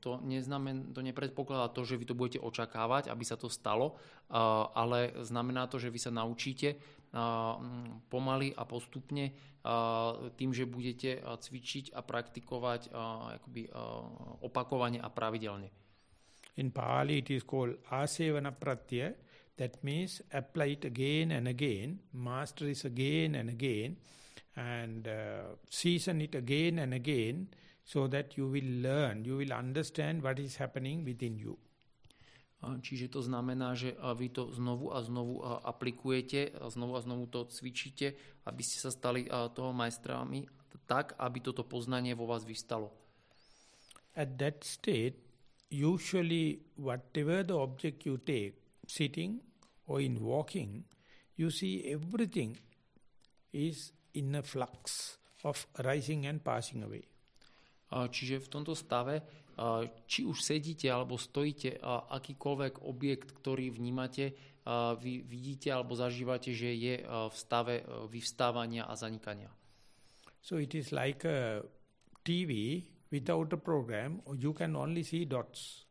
to, neznamen, to nepredpokladá to, že vy to budete očakávať, aby sa to stalo, ale znamená to, že vy sa naučíte uh, pomaly a postupne tým, že budete cvičiť a praktikovať akoby, opakovane a pravidelne. In Pali it is called Asevana Pratya. That means apply it again and again, master it again and again, and uh, season it again and again, so that you will learn, you will understand what is happening within you. Čiže to znamená, že vy to znovu a znovu aplikujete, znovu a znovu to cvičíte, aby ste sa stali toho majstrami tak, aby toto poznanie vo vás vystalo. At that state, usually whatever the object you take, sitting or in walking, you see everything is in a flux of rising and passing away. Čiže v tomto stave, či už sedíte alebo stojíte, akýkoľvek objekt, ktorý vnímate, vy vidíte alebo zažívate, že je v stave vyvstávania a zanikania. So it is like a TV Without a program, you can only see dots.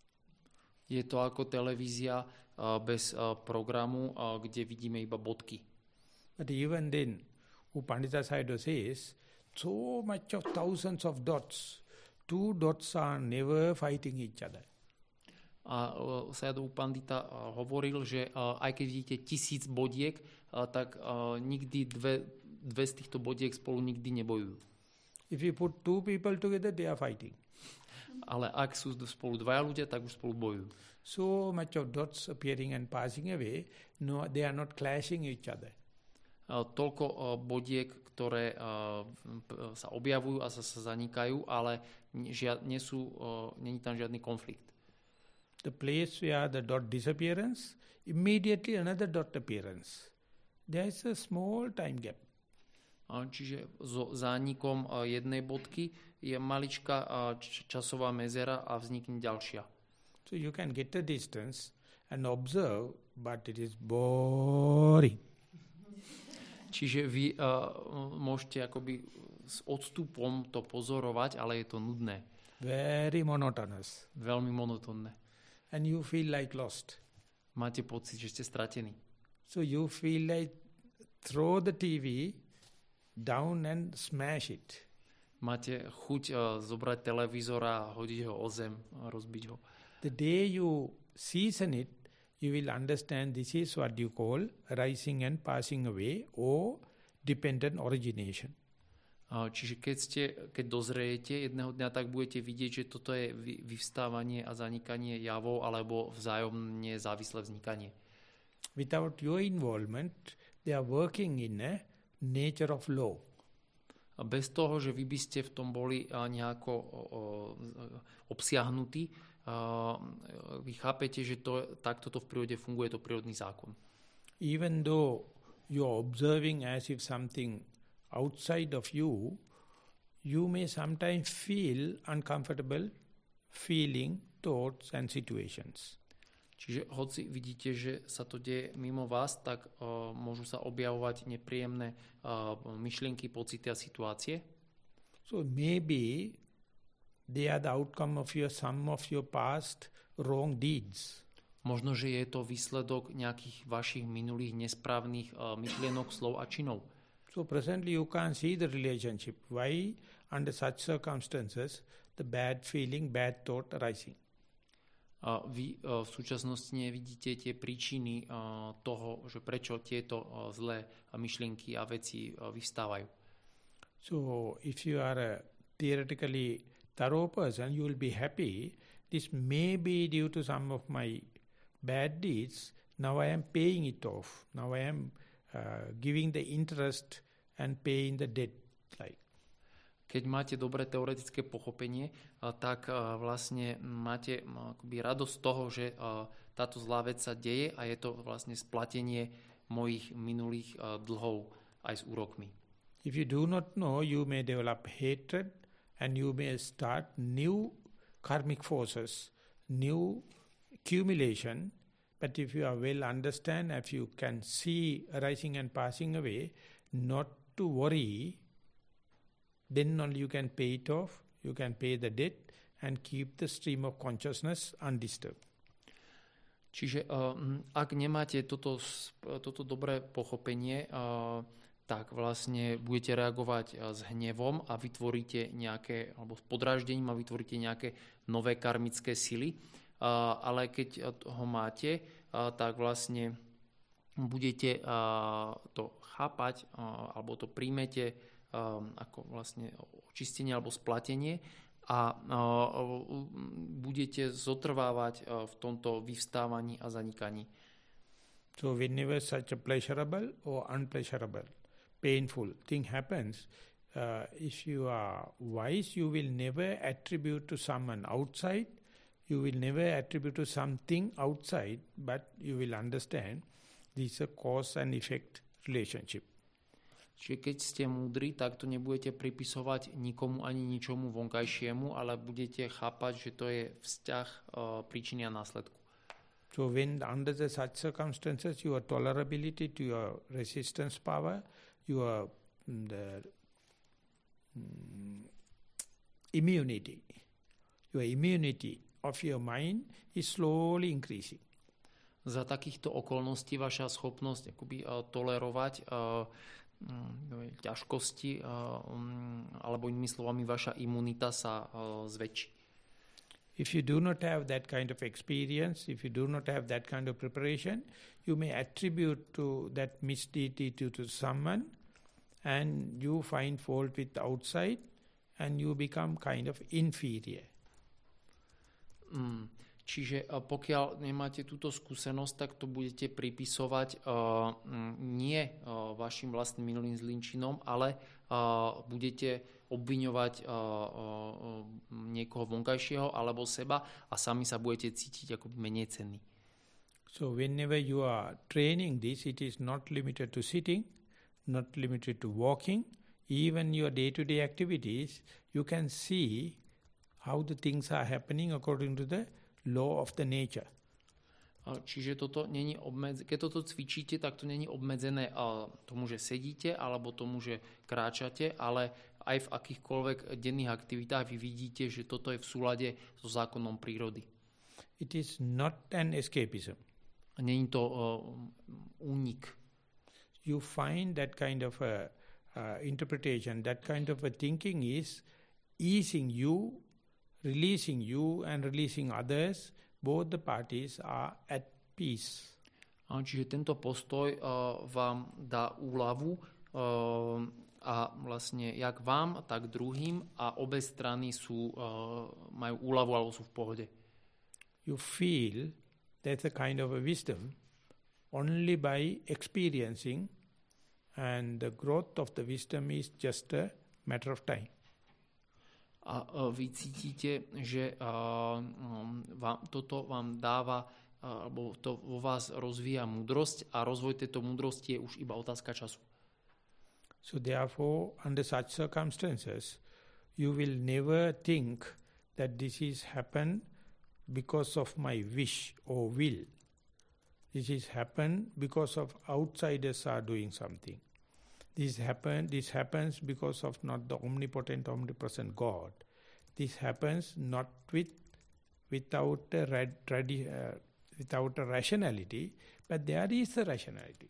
Je to ako televízia uh, bez uh, programu, uh, kde vidíme iba bodky. But even then, who Pandita Sayadaw says, so much of thousands of dots, two dots are never fighting each other. A uh, Sayadaw Pandita uh, hovoril, že uh, aj keď vidíte tisíc bodiek, tak nikdy dve, dve z týchto bodiek spolu nikdy nebojujú. If you put two people together, they are fighting. Ale ak sú spolu dvaja ľudia, tak už spolu bojujú. So much of dots appearing and passing away, no, they are not clashing each other. Uh, toľko uh, bodiek, ktoré uh, sa objavujú a sa, sa zanikajú, ale žiad, nie sú, není tam žiadny konflikt. The place where the dot disappearance, immediately another dot appearance. There is a small time gap. Čiže so zánikom jednej bodky je maličká časová mezera a vznikne ďalšia. So you can get a distance and observe, but it is boring. Čiže vy uh, môžete akoby s odstupom to pozorovať, ale je to nudné. Very monotonous. Veľmi monotónne. And you feel like lost. Máte pocit, že ste stratení. So you feel like throw the TV down and smash it. Máte chuť uh, zobrať televízor a hodiť ho o zem a rozbiť ho. The day you season it, you will understand this is what you call rising and passing away or dependent origination. Čiže keď, ste, keď dozrejete jedného dňa, tak budete vidieť, že toto je vyvstávanie a zanikanie javov alebo vzájomne závislé vznikanie. Without your involvement, they are working in a nature of law. Bez toho, že vy by ste v tom boli nejako obsiahnutí, vy chápete, že to, takto to v prírode funguje, to prírodný zákon. Even though you're observing as if something outside of you, you may sometimes feel uncomfortable feeling, thoughts and situations. Čiže hoci vidíte, že sa to deje mimo vás, tak uh, môžu sa objavovať nepríjemné uh, myšlienky, pocity a situácie. So maybe they are the outcome of your some of your past wrong deeds. Možno, že je to výsledok nejakých vašich minulých nesprávnych uh, myšlienok, slov a činov. So presently you can't see the relationship. Why under such circumstances the bad feeling, bad thought arising? Vy v súčasnosti nevidíte tie príčiny toho, že prečo tieto zlé myšlienky a veci. So if you are a theoretically thorough person, you will be happy. This may be due to some of my bad deeds. Now I am paying it off. Now I am uh, giving the interest and paying the debt. Like. Keď máte dobré teoretické pochopenie, uh, tak uh, vlastne máte akoby radosť toho, že táto zlá vec sa deje a je to vlastne splatenie mojich minulých dlhov aj s úrokmi. If you do not know, you may develop hatred and you may start new karmic forces, new accumulation But if you are well understand, if you can see arising and passing away, not to worry, then only you can pay it off, you can pay the debt and keep the stream of consciousness undisturbed. Čiže uh, ak nemáte toto, toto dobré pochopenie, uh, tak vlastne budete reagovať uh, s hnevom a vytvoríte nejaké, alebo s podráždením a vytvoríte nejaké nové karmické sily ale keď ho máte, tak vlastne budete to chápať alebo to príjmete Um, ako vlastne očistenie alebo splatenie a uh, budete zotrvávať uh, v tomto vyvstávaní a zanikaní. So whenever such a pleasurable or unpleasurable, painful thing happens, uh, if you are wise, you will never attribute to someone outside you will never attribute to something outside, but you will understand this is a cause and effect relationship. Čiže keď ste múdri, tak to nebudete pripisovať nikomu ani ničomu vonkajšiemu, ale budete chápať, že to je vzťah uh, príčiny a následku. So when under the such circumstances, your tolerability to your resistance power, your mm, the, um, immunity, your immunity of your mind is slowly increasing. Za takýchto okolností vaša schopnosť akoby, uh, tolerovať uh, ťažkosti, uh, um, alebo inými slovami, vaša imunita sa uh, zväčší. If you do not have that kind of experience, if you do not have that kind of preparation, you may attribute to that misdeed to, to someone and you find fault with the outside and you become kind of inferior. Mm. Čiže pokiaľ nemáte túto skúsenosť, tak to budete pripisovať uh, nie uh, vašim vlastným minulým zlinčinom, ale budete obviňovať niekoho vonkajšieho alebo seba a sami sa budete cítiť ako menej cenný. So whenever you are training this, it is not limited to sitting, not limited to walking, even your day-to-day -day activities, you can see how the things are happening according to the law of the nature. Čiže toto není obmedz- keď toto cvičíte, tak to není obmedzené tomu, že sedíte, alebo tomu, že kráčate, ale aj v akýchkoľvek denných aktivitách vy vidíte, že toto je v súlade so zákonom prírody. It is not an escapism. Není to uh, únik. You find that kind of a, uh, interpretation, that kind of a thinking is easing you releasing you and releasing others, both the parties are at peace. Čiže tento postoj uh, vám dá úľavu uh, a vlastne jak vám, tak druhým a obe strany sú, uh, majú úľavu alebo sú v pohode. You feel that's a kind of a wisdom only by experiencing and the growth of the wisdom is just a matter of time. A vy cítite, že um, vám, toto vám dáva alebo to vo vás rozvíja múdrosť a rozvoj tejto múdrosti je už iba otázka času. So therefore, under such circumstances, you will never think that this is happened because of my wish or will. This is happened because of outsiders are doing something. This happen this happens because of not the omnipotent, omnipresent God. This happens not with without a rad, uh, without a rationality, but there is a rationality.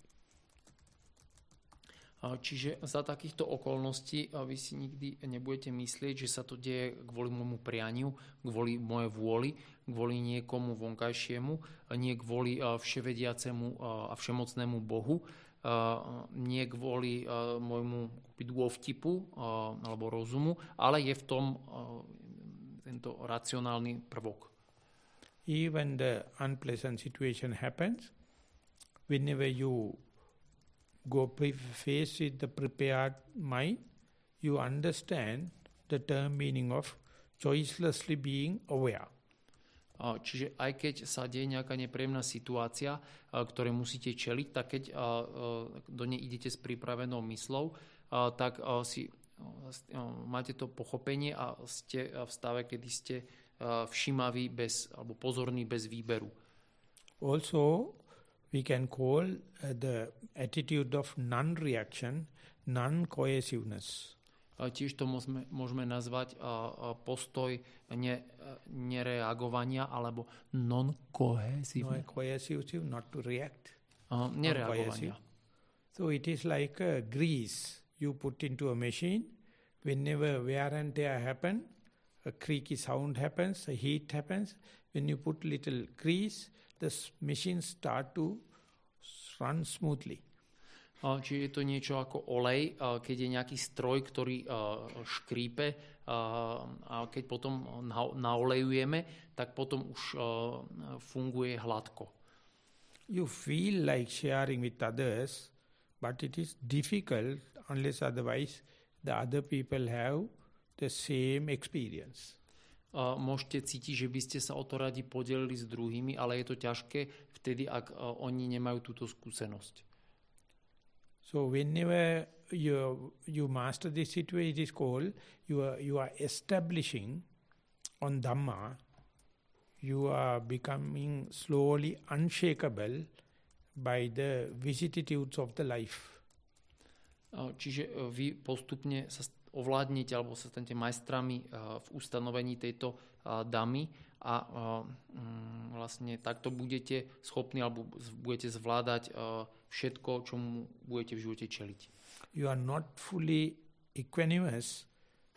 Čiže za takýchto okolností vy si nikdy nebudete myslieť, že sa to deje kvôli môjmu prianiu, kvôli mojej vôli, kvôli niekomu vonkajšiemu, nie kvôli vševediacemu a všemocnému Bohu, Eh, nie kvôli eh, môjmu dôvtipu eh, alebo rozumu, ale je v tom tento racionálny prvok. even the unpleasant situation happens, whenever you go face with the prepared mind, you understand the term meaning of choicelessly being aware. Čiže aj keď sa deje nejaká nepríjemná situácia, ktoré musíte čeliť, tak keď do nej idete s pripravenou myslou, tak si máte to pochopenie a ste v stave, kedy ste všímavý bez, alebo pozorný bez výberu. Also, we can call the attitude of non-reaction, non-cohesiveness. Tiež to môžeme, môžeme nazvať postoj ne, nereagovania alebo non-cohesive. Non-cohesive, not to react. nereagovania. So it is like a grease you put into a machine. Whenever wear and tear happen, a creaky sound happens, a heat happens. When you put little grease, the machine start to run smoothly. Čiže je to niečo ako olej, keď je nejaký stroj, ktorý škrípe a keď potom naolejujeme, tak potom už funguje hladko. You feel like sharing with others, but it is difficult unless otherwise the other people have the same experience. Uh, môžete cítiť, že by ste sa o to radi podelili s druhými, ale je to ťažké vtedy, ak uh, oni nemajú túto skúsenosť. So whenever you, you master this situation, it is called you are, you are establishing on Dhamma, you are becoming slowly unshakable by the vicissitudes of the life. Čiže vy postupne sa ovládnete alebo sa stanete majstrami v ustanovení tejto damy a eh, mm, vlastne takto budete schopní alebo budete zvládať všetko, čomu budete v živote čeliť. You are not fully equanimous,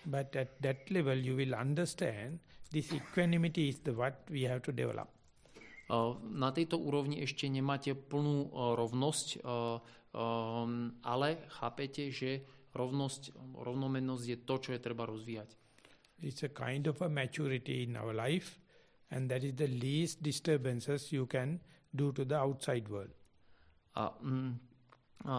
but at that level you will understand this equanimity is the what we have to develop. Na tejto úrovni ešte nemáte plnú rovnosť, ale chápete, že rovnosť, rovnomennosť je to, čo je treba rozvíjať. It's a kind of a maturity in our life and that is the least disturbances you can do to the outside world. A, mm, a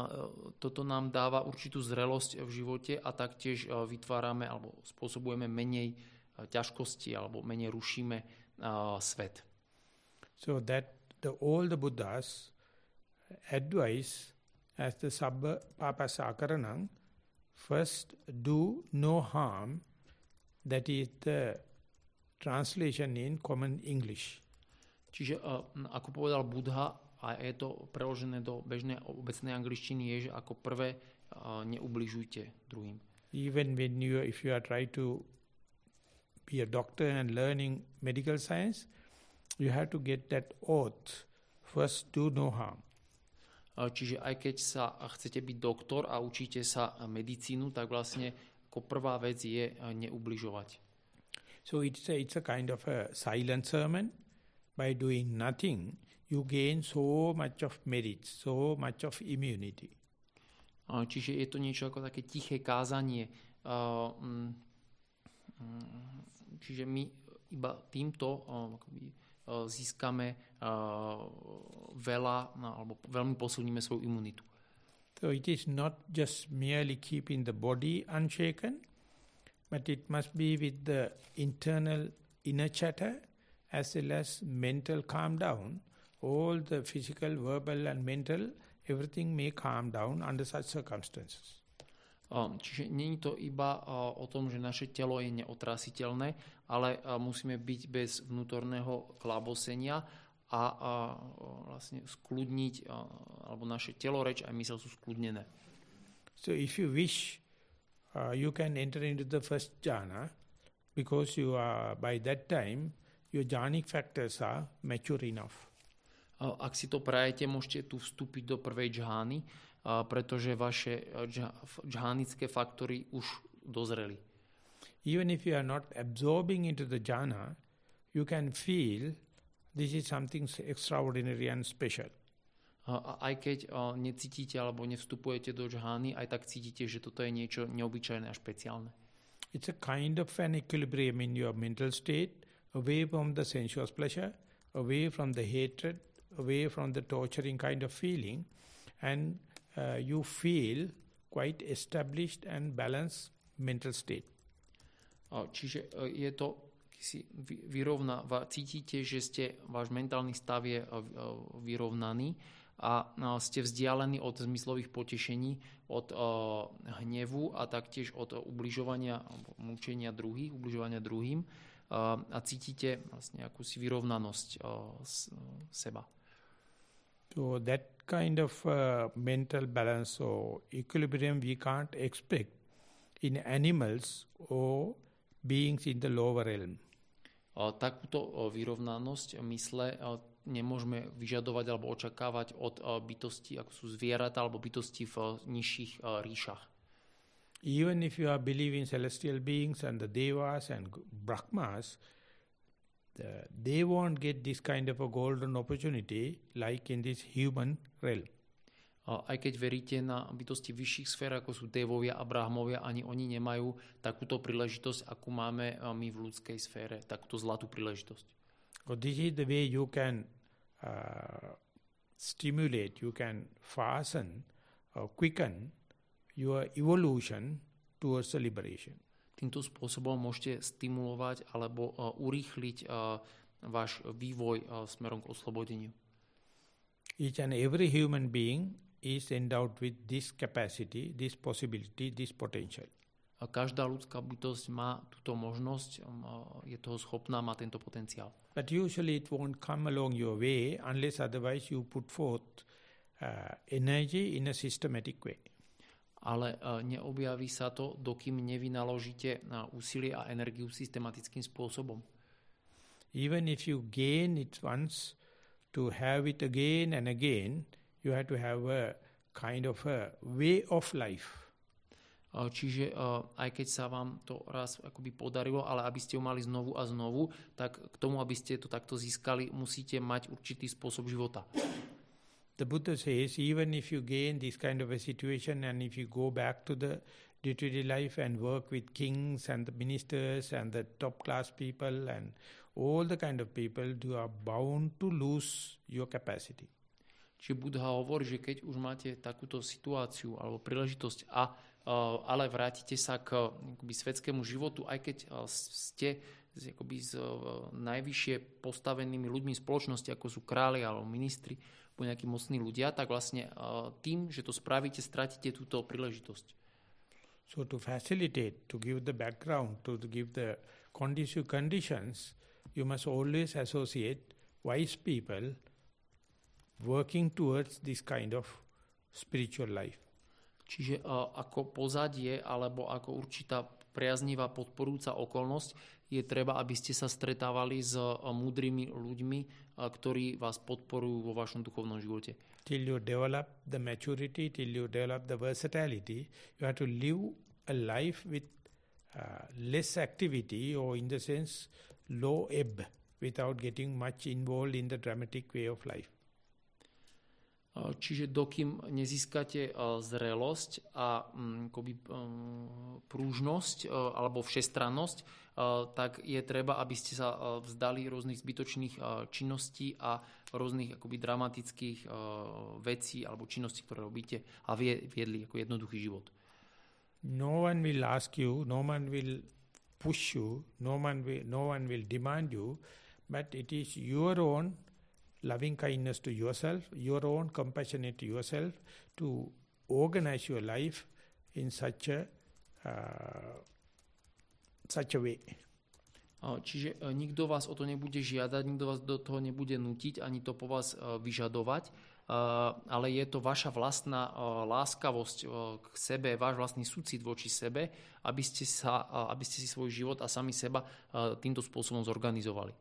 toto nám dáva určitú zrelosť v živote a taktiež vytvárame alebo spôsobujeme menej ťažkosti alebo menej rušíme uh, svet. So that the all the Buddhas advise as the Sabba First, do no harm. That is the translation in common English. Čiže uh, ako povedal Buddha, a je to preložené do bežnej obecnej angličtiny, je, že ako prvé uh, neubližujte druhým. Even when you, if you are trying to be a doctor and learning medical science, you have to get that oath. First, do no harm. Čiže aj keď sa chcete byť doktor a učíte sa medicínu, tak vlastne ako prvá vec je neubližovať. So it's a, it's a kind of a silent sermon. By doing nothing, you gain so much of merit, so much of immunity. Čiže je to niečo ako také tiché kázanie. Mm, mm, čiže my iba týmto akoby, získame veľa alebo veľmi posilníme svoju imunitu. So it is not just merely keeping the body unshaken, but it must be with the internal inner chatter as well as mental calm down. All the physical, verbal and mental everything may calm down under such circumstances. Um, čiže nie je to iba uh, o tom, že naše telo je neotrasiteľné, ale uh, musíme byť bez vnútorného klábosenia a, uh, vlastne skľudniť, alebo naše telo, reč a mysel sú skľudnené. So if you wish, uh, you can enter into the first jhana because you are, by that time, your jhanic factors are mature enough. Uh, ak si to prajete, môžete tu vstúpiť do prvej džhány, uh, pretože vaše uh, džhánické faktory už dozreli. Even if you are not absorbing into the jhana, you can feel this is something extraordinary and special. Aj keď necítite alebo nevstupujete do džhány, aj tak cítite, že toto je niečo neobyčajné a špeciálne. It's a kind of an equilibrium in your mental state, away from the sensuous pleasure, away from the hatred, away from the torturing kind of feeling and uh, you feel quite established and balanced mental state. Čiže e, je to si vyrovná, cítite, že ste, váš mentálny stav je e, e, vyrovnaný a ste vzdialení od zmyslových potešení, od hnevu a taktiež od ubližovania, mučenia druhých, ubližovania druhým a cítite vlastne akúsi vyrovnanosť seba. So that kind of uh, mental balance or equilibrium we can't expect in animals or beings in the lower realm. Takúto vyrovnanosť mysle nemôžeme vyžadovať alebo očakávať od bytosti, ako sú zvieratá alebo bytosti v nižších ríšach. Even if you are believing celestial beings and the devas and brahmas, uh, they won't get this kind of a golden opportunity like in this human realm. Aj keď veríte na bytosti vyšších sfér, ako sú devovia a brahmovia, ani oni nemajú takúto príležitosť, akú máme my v ľudskej sfére, takúto zlatú príležitosť. So this is the way you can uh, stimulate, you can fasten, or quicken your evolution towards the liberation. Týmto spôsobom môžete stimulovať alebo uh, urýchliť uh, váš vývoj uh, smerom k oslobodeniu. Each and every human being is endowed with this capacity, this possibility, this potential. Každá ľudská bytosť má túto možnosť, je toho schopná, má tento potenciál. But usually it won't come along your way unless otherwise you put forth uh, energy in a systematic way ale e, neobjaví sa to, dokým nevynaložíte na úsilie a energiu systematickým spôsobom. Even if you gain it once, to have it again and again, you have to have a kind of a way of life. E, čiže uh, aj keď sa vám to raz akoby podarilo, ale aby ste ju mali znovu a znovu, tak k tomu, aby ste to takto získali, musíte mať určitý spôsob života. The Buddha says, even if you gain this kind of a situation and if you go back to the day-to-day life and work with kings and the ministers and the top-class people and all the kind of people, you are bound to lose your capacity. Čiže Buddha hovorí, že keď už máte takúto situáciu alebo príležitosť a ale vrátite sa k akoby, svetskému životu, aj keď uh, ste akoby, s uh, najvyššie postavenými ľuďmi spoločnosti, ako sú králi alebo ministri, po nejakí mocní ľudia, tak vlastne tým, že to spravíte, stratíte túto príležitosť. So to facilitate, to give the background, to give the conducive conditions, you must always associate wise people working towards this kind of spiritual life. Čiže uh, ako pozadie alebo ako určitá priaznivá podporúca okolnosť je treba, aby ste sa stretávali s múdrymi ľuďmi, ktorí vás podporujú vo vašom duchovnom živote. Till you develop the maturity, till you develop the versatility, you have to live a life with uh, less activity or in the sense low ebb without getting much involved in the dramatic way of life. Čiže dokým nezískate zrelosť a mm, akoby, prúžnosť alebo všestrannosť, tak je treba, aby ste sa vzdali rôznych zbytočných činností a rôznych akoby dramatických vecí alebo činností, ktoré robíte a viedli ako jednoduchý život. No one will ask you, no one will push you, no one will, no one will demand you, but it is your own loving kindness to yourself, your own compassionate to yourself, to organize your life in such a, uh, such a way. Čiže e, nikto vás o to nebude žiadať, nikto vás do toho nebude nutiť, ani to po vás e, vyžadovať, e, ale je to vaša vlastná láskavosť k sebe, váš vlastný súcit voči sebe, aby ste, sa, aby ste si svoj život a sami seba týmto spôsobom zorganizovali.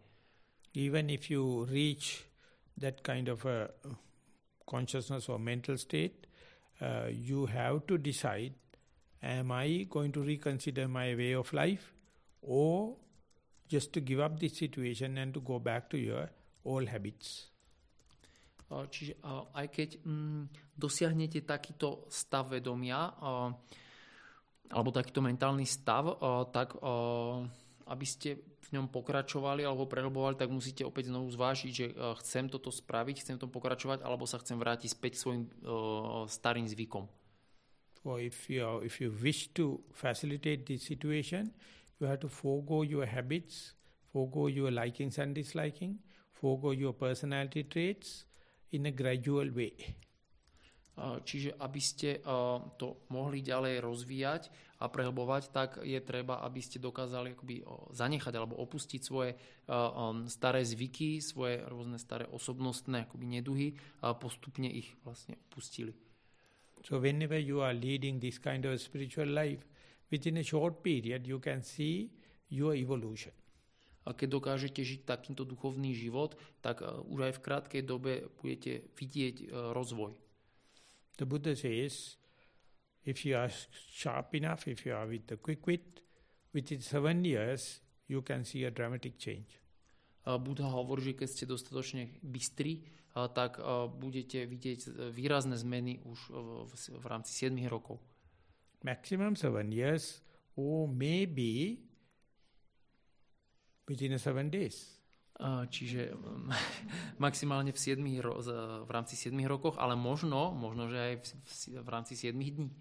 Even if you reach that kind of a uh, consciousness or mental state, uh, you have to decide, am I going to reconsider my way of life or just to give up this situation and to go back to your old habits? Uh, čiže uh, aj keď mm, dosiahnete takýto stav vedomia, alebo takýto mentálny stav, tak aby ste v ňom pokračovali alebo prehlbovali, tak musíte opäť znovu zvážiť, že e, chcem toto spraviť, chcem tom pokračovať, alebo sa chcem vrátiť späť svojim uh, starým zvykom. So if you, if you wish to facilitate this situation, you have to forego your habits, forego your likings and disliking, forego your personality traits in a gradual way. Čiže aby ste to mohli ďalej rozvíjať a prehlbovať, tak je treba, aby ste dokázali akoby zanechať alebo opustiť svoje staré zvyky, svoje rôzne staré osobnostné akoby neduhy a postupne ich vlastne opustili. So whenever you are leading this kind of spiritual life, within a short period you can see your evolution. A keď dokážete žiť takýmto duchovný život, tak už aj v krátkej dobe budete vidieť rozvoj. The Buddha says, if you are sharp enough, if you are with the quick wit, within seven years, you can see a dramatic change. Buddha hovorí, že keď ste dostatočne bystri, tak budete vidieť výrazné zmeny už v rámci 7 rokov. Maximum 7 years, or maybe within 7 days. Čiže *laughs* maximálne v, 7 ro- v rámci 7 rokoch, ale možno, možno, že aj v, v rámci 7 dní.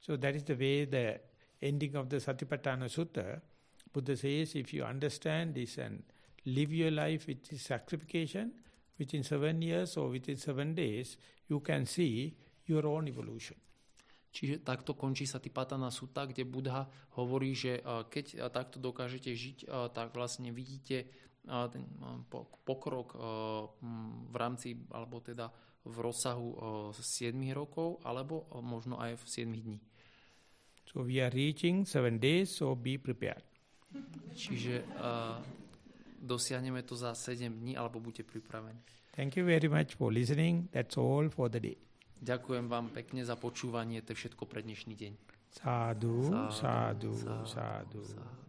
So that is the way the ending of the Satipatthana Sutta, Buddha says, if you understand this and live your life with this sacrification, within seven years or within seven days, you can see your own evolution. Čiže takto končí sa Tipatana Sutta, kde Buddha hovorí, že keď takto dokážete žiť, tak vlastne vidíte ten pokrok v rámci, alebo teda v rozsahu 7 rokov, alebo možno aj v 7 dní. So we are reaching 7 days, so be prepared. Čiže uh, dosiahneme to za 7 dní, alebo buďte pripravení. Thank you very much for listening. That's all for the day. Ďakujem vám pekne za počúvanie, to je všetko pre dnešný deň. Sádu, sádu, sádu. sádu. sádu.